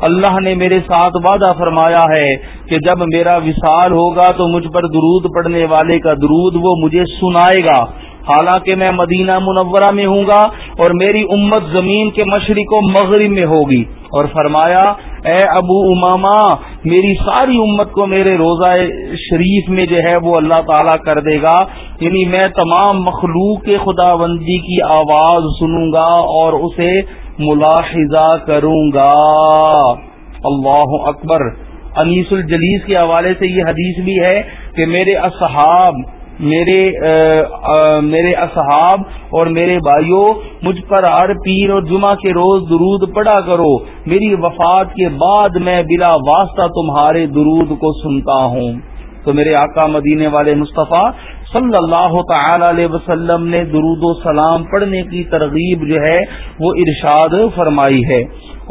اللہ نے میرے ساتھ وعدہ فرمایا ہے کہ جب میرا وصال ہوگا تو مجھ پر درود پڑنے والے کا درود وہ مجھے سنائے گا۔ حالانکہ میں مدینہ منورہ میں ہوں گا اور میری امت زمین کے مشرق و مغرب میں ہوگی۔ اور فرمایا، اے ابو اماما میری ساری امت کو میرے روزہ شریف میں جو ہے وہ اللہ تعالی کر دے گا۔ یعنی میں تمام مخلوق کے خدا بندی کی آواز سنوں گا اور اسے ملاحظہ کروں گا اللہ اکبر۔ انیس الجلیس کے حوالے سے یہ حدیث بھی ہے کہ میرے اصحاب، میرے میرے اصحاب اور میرے بھائیوں مجھ پر ہر پیر اور جمعہ کے روز درود پڑا کرو۔ میری وفات کے بعد میں بلا واسطہ تمہارے درود کو سنتا ہوں۔ تو میرے آقا مدینے والے مصطفیٰ صلی اللہ تعالی علیہ وسلم نے درود و سلام پڑھنے کی ترغیب جو ہے وہ ارشاد فرمائی ہے۔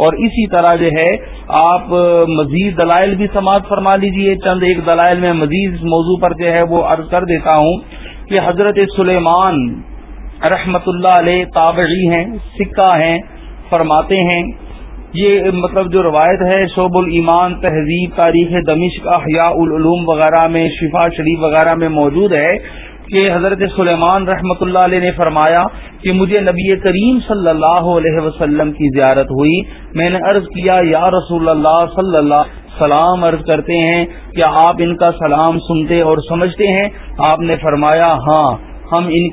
اور اسی طرح جو ہے آپ مزید دلائل بھی سماعت فرما لیجیے۔ چند ایک دلائل میں مزید اس موضوع پر جو ہے وہ عرض کر دیتا ہوں کہ حضرت سلیمان رحمت اللہ علیہ تابعی ہیں، سکہ ہیں، فرماتے ہیں یہ مطلب جو روایت ہے، شعب الایمان، تہذیب، تاریخ دمشق، احیاء العلوم وغیرہ میں، شفا شریف وغیرہ میں موجود ہے کہ حضرت سلیمان رحمۃ اللہ علیہ نے فرمایا کہ مجھے نبی کریم صلی اللہ علیہ وسلم کی زیارت ہوئی۔ میں نے عرض کیا، یا رسول اللہ صلی اللہ سلام عرض کرتے ہیں کیا آپ ان کا سلام سنتے اور سمجھتے ہیں؟ آپ نے فرمایا ہاں ہم ان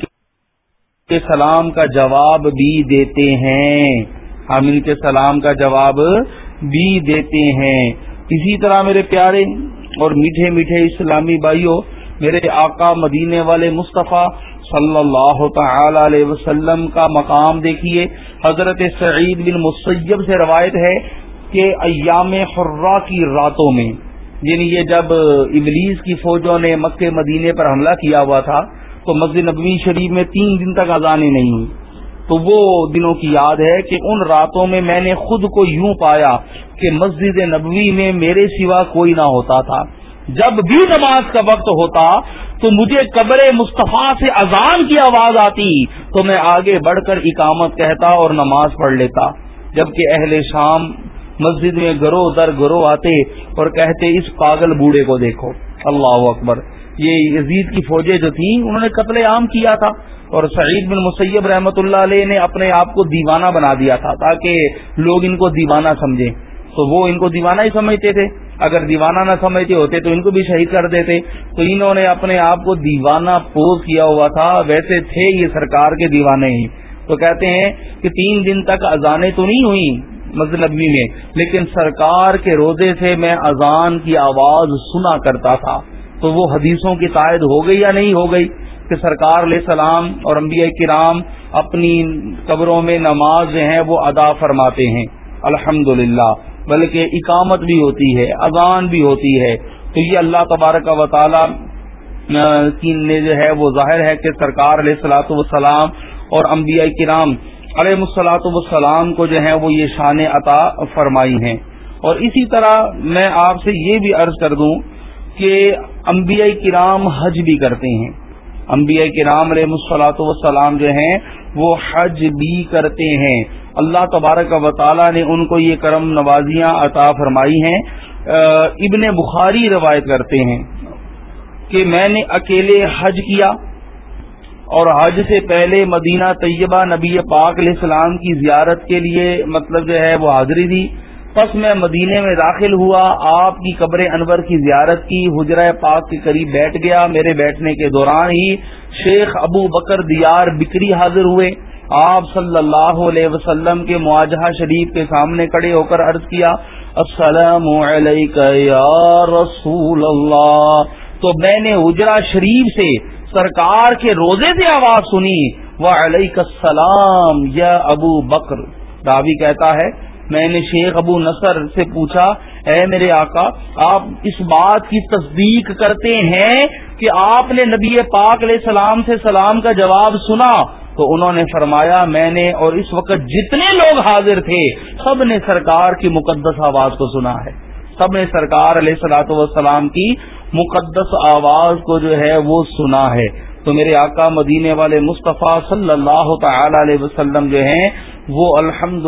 کے سلام کا جواب بھی دیتے ہیں۔ ہم ان کے سلام کا جواب بھی دیتے ہیں۔ اسی طرح میرے پیارے اور میٹھے میٹھے اسلامی بھائیوں میرے آقا مدینے والے مصطفیٰ صلی اللہ تعالی علیہ وسلم کا مقام دیکھیے۔ حضرت سعید بن مسیب سے روایت ہے کہ ایام حرا کی راتوں میں یعنی یہ جب ابلیس کی فوجوں نے مکہ مدینے پر حملہ کیا ہوا تھا، تو مسجد نبوی شریف میں تین دن تک اذانیں نہیں ہوئی۔ تو وہ دنوں کی یاد ہے کہ ان راتوں میں میں نے خود کو یوں پایا کہ مسجد نبوی میں میرے سوا کوئی نہ ہوتا تھا۔ جب بھی نماز کا وقت ہوتا تو مجھے قبر مصطفیٰ سے اذان کی آواز آتی تو میں آگے بڑھ کر اقامت کہتا اور نماز پڑھ لیتا۔ جبکہ اہل شام مسجد میں گرو در گرو آتے اور کہتے، اس پاگل بوڑھے کو دیکھو۔ اللہ اکبر۔ یہ یزید کی فوجیں جو تھیں، انہوں نے قتل عام کیا تھا۔ اور سعید بن مسیب رحمۃ اللہ علیہ نے اپنے آپ کو دیوانہ بنا دیا تھا تاکہ لوگ ان کو دیوانہ سمجھیں۔ تو وہ ان کو دیوانہ ہی سمجھتے تھے۔ اگر دیوانہ نہ سمجھتے ہوتے تو ان کو بھی شہید کر دیتے۔ تو انہوں نے اپنے آپ کو دیوانہ پوز کیا ہوا تھا۔ ویسے تھے یہ سرکار کے دیوانے ہی۔ تو کہتے ہیں کہ تین دن تک اذانیں تو نہیں ہوئی مزنبی میں، لیکن سرکار کے روزے سے میں اذان کی آواز سنا کرتا تھا۔ تو وہ حدیثوں کی تائید ہو گئی یا نہیں ہو گئی؟ کہ سرکار علیہ السلام اور انبیاء کرام اپنی قبروں میں نماز جو ہیں وہ ادا فرماتے ہیں۔ الحمد بلکہ اقامت بھی ہوتی ہے، اذان بھی ہوتی ہے۔ تو یہ اللہ تبارک و تعالی کی نے جو ہے وہ ظاہر ہے کہ سرکار علیہ السلاۃ والسلام اور انبیاء کرام علیہ السلاۃ والسلام کو جو ہے وہ یہ شان عطا فرمائی ہیں۔ اور اسی طرح میں آپ سے یہ بھی عرض کر دوں کہ انبیاء کرام حج بھی کرتے ہیں۔ انبیاء کے رام علیہ مسلاط وسلام جو ہیں، وہ حج بھی کرتے ہیں۔ اللہ تبارک و تعالی نے ان کو یہ کرم نوازیاں عطا فرمائی ہیں۔ ابن بخاری روایت کرتے ہیں کہ میں نے اکیلے حج کیا اور حج سے پہلے مدینہ طیبہ نبی پاک علیہ السلام کی زیارت کے لیے مطلب جو ہے وہ حاضری دی۔ پس میں مدینے میں داخل ہوا، آپ کی قبر انور کی زیارت کی، حجرہ پاک کے قریب بیٹھ گیا، میرے بیٹھنے کے دوران ہی شیخ ابو بکر دیار بکری حاضر ہوئے۔ آپ صلی اللہ علیہ وسلم کے معاجہ شریف کے سامنے کڑے ہو کر عرض کیا، السلام یا رسول اللہ۔ تو میں نے حجرا شریف سے سرکار کے روزے سے آواز سنی وہ علیہ السلام یا ابو بکر۔ داوی کہتا ہے میں نے شیخ ابو نصر سے پوچھا، اے میرے آقا، آپ اس بات کی تصدیق کرتے ہیں کہ آپ نے نبی پاک علیہ السلام سے سلام کا جواب سنا؟ تو انہوں نے فرمایا، میں نے اور اس وقت جتنے لوگ حاضر تھے، سب نے سرکار کی مقدس آواز کو سنا ہے۔ سب نے سرکار علیہ سلاۃ والسلام کی مقدس آواز کو جو ہے وہ سنا ہے۔ تو میرے آقا، مدینے والے مصطفیٰ صلی اللہ تعالی علیہ وسلم جو ہیں، وہ الحمد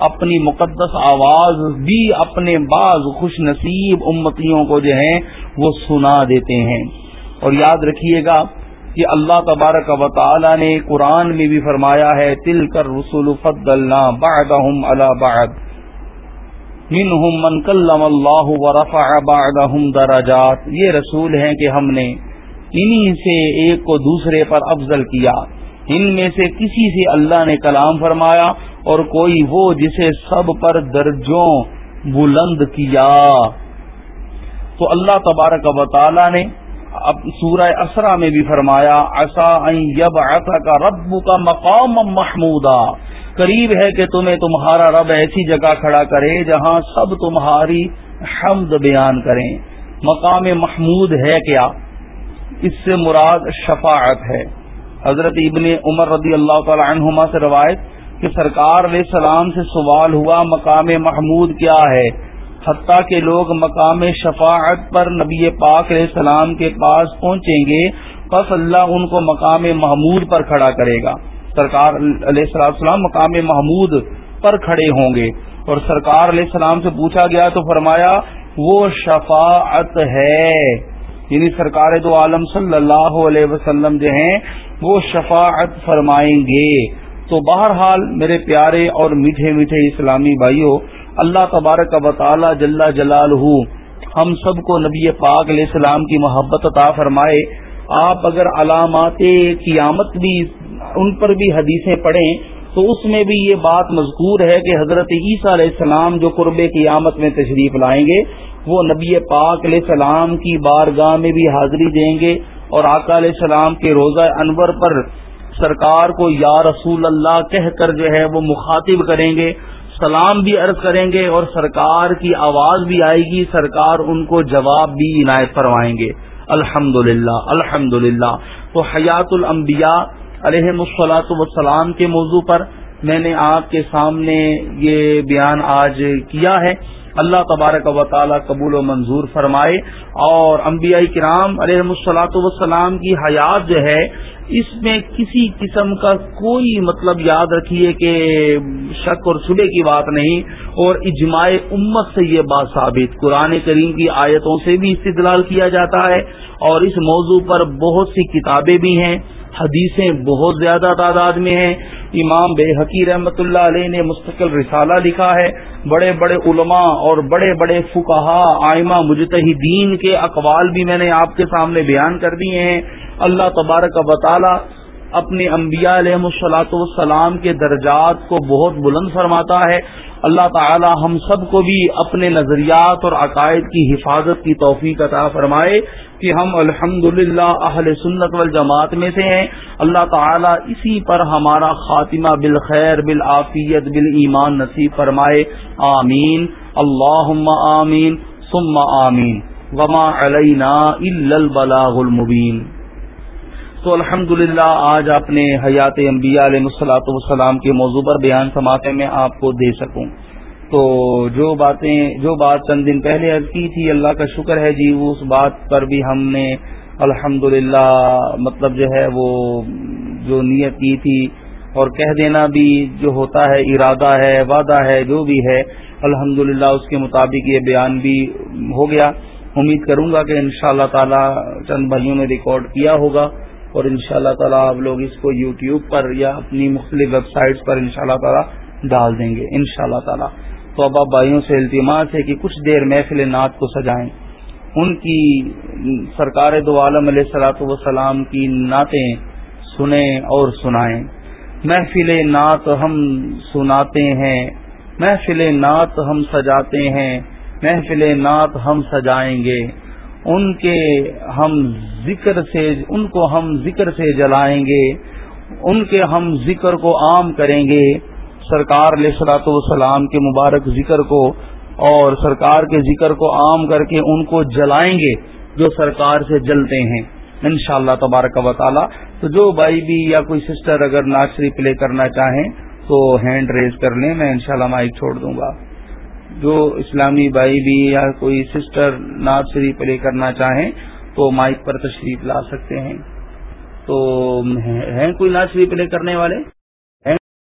اپنی مقدس آواز بھی اپنے بعض خوش نصیب امتیوں کو جو ہیں وہ سنا دیتے ہیں۔ اور یاد رکھیے گا کہ اللہ تبارک و تعالی نے قرآن میں بھی فرمایا ہے تل کر رسول فضلنا بعدهم على بعد۔ منهم من کلم اللہ ورفع بعدهم درجات۔ یہ رسول ہیں کہ ہم نے انہی سے ایک کو دوسرے پر افضل کیا۔ ان میں سے کسی سے اللہ نے کلام فرمایا اور کوئی وہ جسے سب پر درجوں بلند کیا۔ تو اللہ تبارک و تعالی نے سورہ اسرا میں بھی فرمایا ایسا یب ایسا کا رب کا مقام محمودا۔ قریب ہے کہ تمہیں تمہارا رب ایسی جگہ کھڑا کرے جہاں سب تمہاری حمد بیان کریں۔ مقام محمود ہے کیا؟ اس سے مراد شفاعت ہے۔ حضرت ابن عمر رضی اللہ تعالی عنہما سے روایت کہ سرکار علیہ السلام سے سوال ہوا مقام محمود کیا ہے، حتیٰ کہ لوگ مقام شفاعت پر نبی پاک علیہ السلام کے پاس پہنچیں گے، پس اللہ ان کو مقام محمود پر کھڑا کرے گا۔ سرکار علیہ السلام مقام محمود پر کھڑے ہوں گے۔ اور سرکار علیہ السلام سے پوچھا گیا تو فرمایا، وہ شفاعت ہے۔ یعنی سرکار دو عالم صلی اللہ علیہ وسلم جو ہیں، وہ شفاعت فرمائیں گے۔ تو بہرحال میرے پیارے اور میٹھے میٹھے اسلامی بھائیوں اللہ تبارک و تعالی جل جلال ہم سب کو نبی پاک علیہ السلام کی محبت عطا فرمائے۔ آپ اگر علامات قیامت بھی ان پر بھی حدیثیں پڑھیں، تو اس میں بھی یہ بات مذکور ہے کہ حضرت عیسیٰ علیہ السلام جو قرب قیامت میں تشریف لائیں گے وہ نبی پاک علیہ السلام کی بارگاہ میں بھی حاضری دیں گے اور آقا علیہ السلام کے روزہ انور پر سرکار کو یا رسول اللہ کہہ کر جو ہے وہ مخاطب کریں گے، سلام بھی عرض کریں گے اور سرکار کی آواز بھی آئے گی، سرکار ان کو جواب بھی عنایت فرمائیں گے۔ الحمد للہ الحمد للہ تو حیات الانبیاء علیہ مسلاط وسلام کے موضوع پر میں نے آپ کے سامنے یہ بیان آج کیا ہے۔ اللہ تبارک و تعالی قبول و منظور فرمائے اور انبیاء کرام علیہ مسلاط وسلام کی حیات جو ہے، اس میں کسی قسم کا کوئی مطلب یاد رکھیے کہ شک اور شبے کی بات نہیں اور اجماع امت سے یہ بات ثابت۔ قرآن کریم کی آیتوں سے بھی استدلال کیا جاتا ہے اور اس موضوع پر بہت سی کتابیں بھی ہیں۔ حدیثیں بہت زیادہ تعداد میں ہیں۔ امام بے حقی رحمت اللہ علیہ نے مستقل رسالہ لکھا ہے۔ بڑے بڑے علماء اور بڑے بڑے فکہ آئمہ مجتہدین کے اقوال بھی میں نے آپ کے سامنے بیان کر دیے ہیں۔ اللہ تبارک و تعالی اپنے انبیاء علیہ السلاۃ والسلام کے درجات کو بہت بلند فرماتا ہے۔ اللہ تعالی ہم سب کو بھی اپنے نظریات اور عقائد کی حفاظت کی توفیق عطا فرمائے کہ ہم الحمد اہل سنت والجماعت میں سے ہیں۔ اللہ تعالی اسی پر ہمارا خاتمہ بالخیر، بالعافیت، بالایمان نصیب فرمائے۔ آمین۔ اللہ آمین۔ ثم آمین۔ وما علینا الا البلاغ المبین۔ تو الحمد آج اپنے حیات انبیاء علیہ مسلاط والسلام کے موضوع پر بیان سماعتیں میں آپ کو دے سکوں۔ تو جو باتیں، جو بات چند دن پہلے عرض کی تھی، اللہ کا شکر ہے جی اس بات پر بھی ہم نے الحمد مطلب جو ہے وہ جو نیت کی تھی اور کہہ دینا بھی جو ہوتا ہے، ارادہ ہے، وعدہ ہے، جو بھی ہے الحمد اس کے مطابق یہ بیان بھی ہو گیا۔ امید کروں گا کہ ان شاء اللہ تعالی چند بھائیوں نے ریکارڈ کیا ہوگا۔ اور ان شاء اللہ تعالیٰ آپ لوگ اس کو یوٹیوب پر یا اپنی مختلف ویب سائٹس پر ان شاء اللہ تعالیٰ ڈال دیں گے ان شاء اللہ تعالیٰ توبہ بھائیوں سے التماس ہے کہ کچھ دیر محفل نعت کو سجائیں۔ ان کی سرکار دو عالم علیہ سلاۃ وسلام کی نعتیں سنیں اور سنائیں۔ محفل نعت ہم سناتے ہیں، محفل نعت ہم سجاتے ہیں، محفل نعت ہم سجائیں گے۔ ان کے ہم ذکر سے ان کو ہم ذکر سے جلائیں گے، ان کے ہم ذکر کو عام کریں گے۔ سرکار علیہ سلاۃ والسلام کے مبارک ذکر کو اور سرکار کے ذکر کو عام کر کے ان کو جلائیں گے جو سرکار سے جلتے ہیں۔ ان شاء اللہ تبارک و تعالی، تو جو بھائی بھی یا کوئی سسٹر اگر ناچری پلے کرنا چاہیں تو ہینڈ ریز کر لیں، میں انشاءاللہ مائک چھوڑ دوں گا۔ جو اسلامی بھائی بھی یا کوئی سسٹر نعت شریف پلے کرنا چاہیں تو مائک پر تشریف لا سکتے ہیں۔ تو ہیں کوئی نعت شریف پلے کرنے والے؟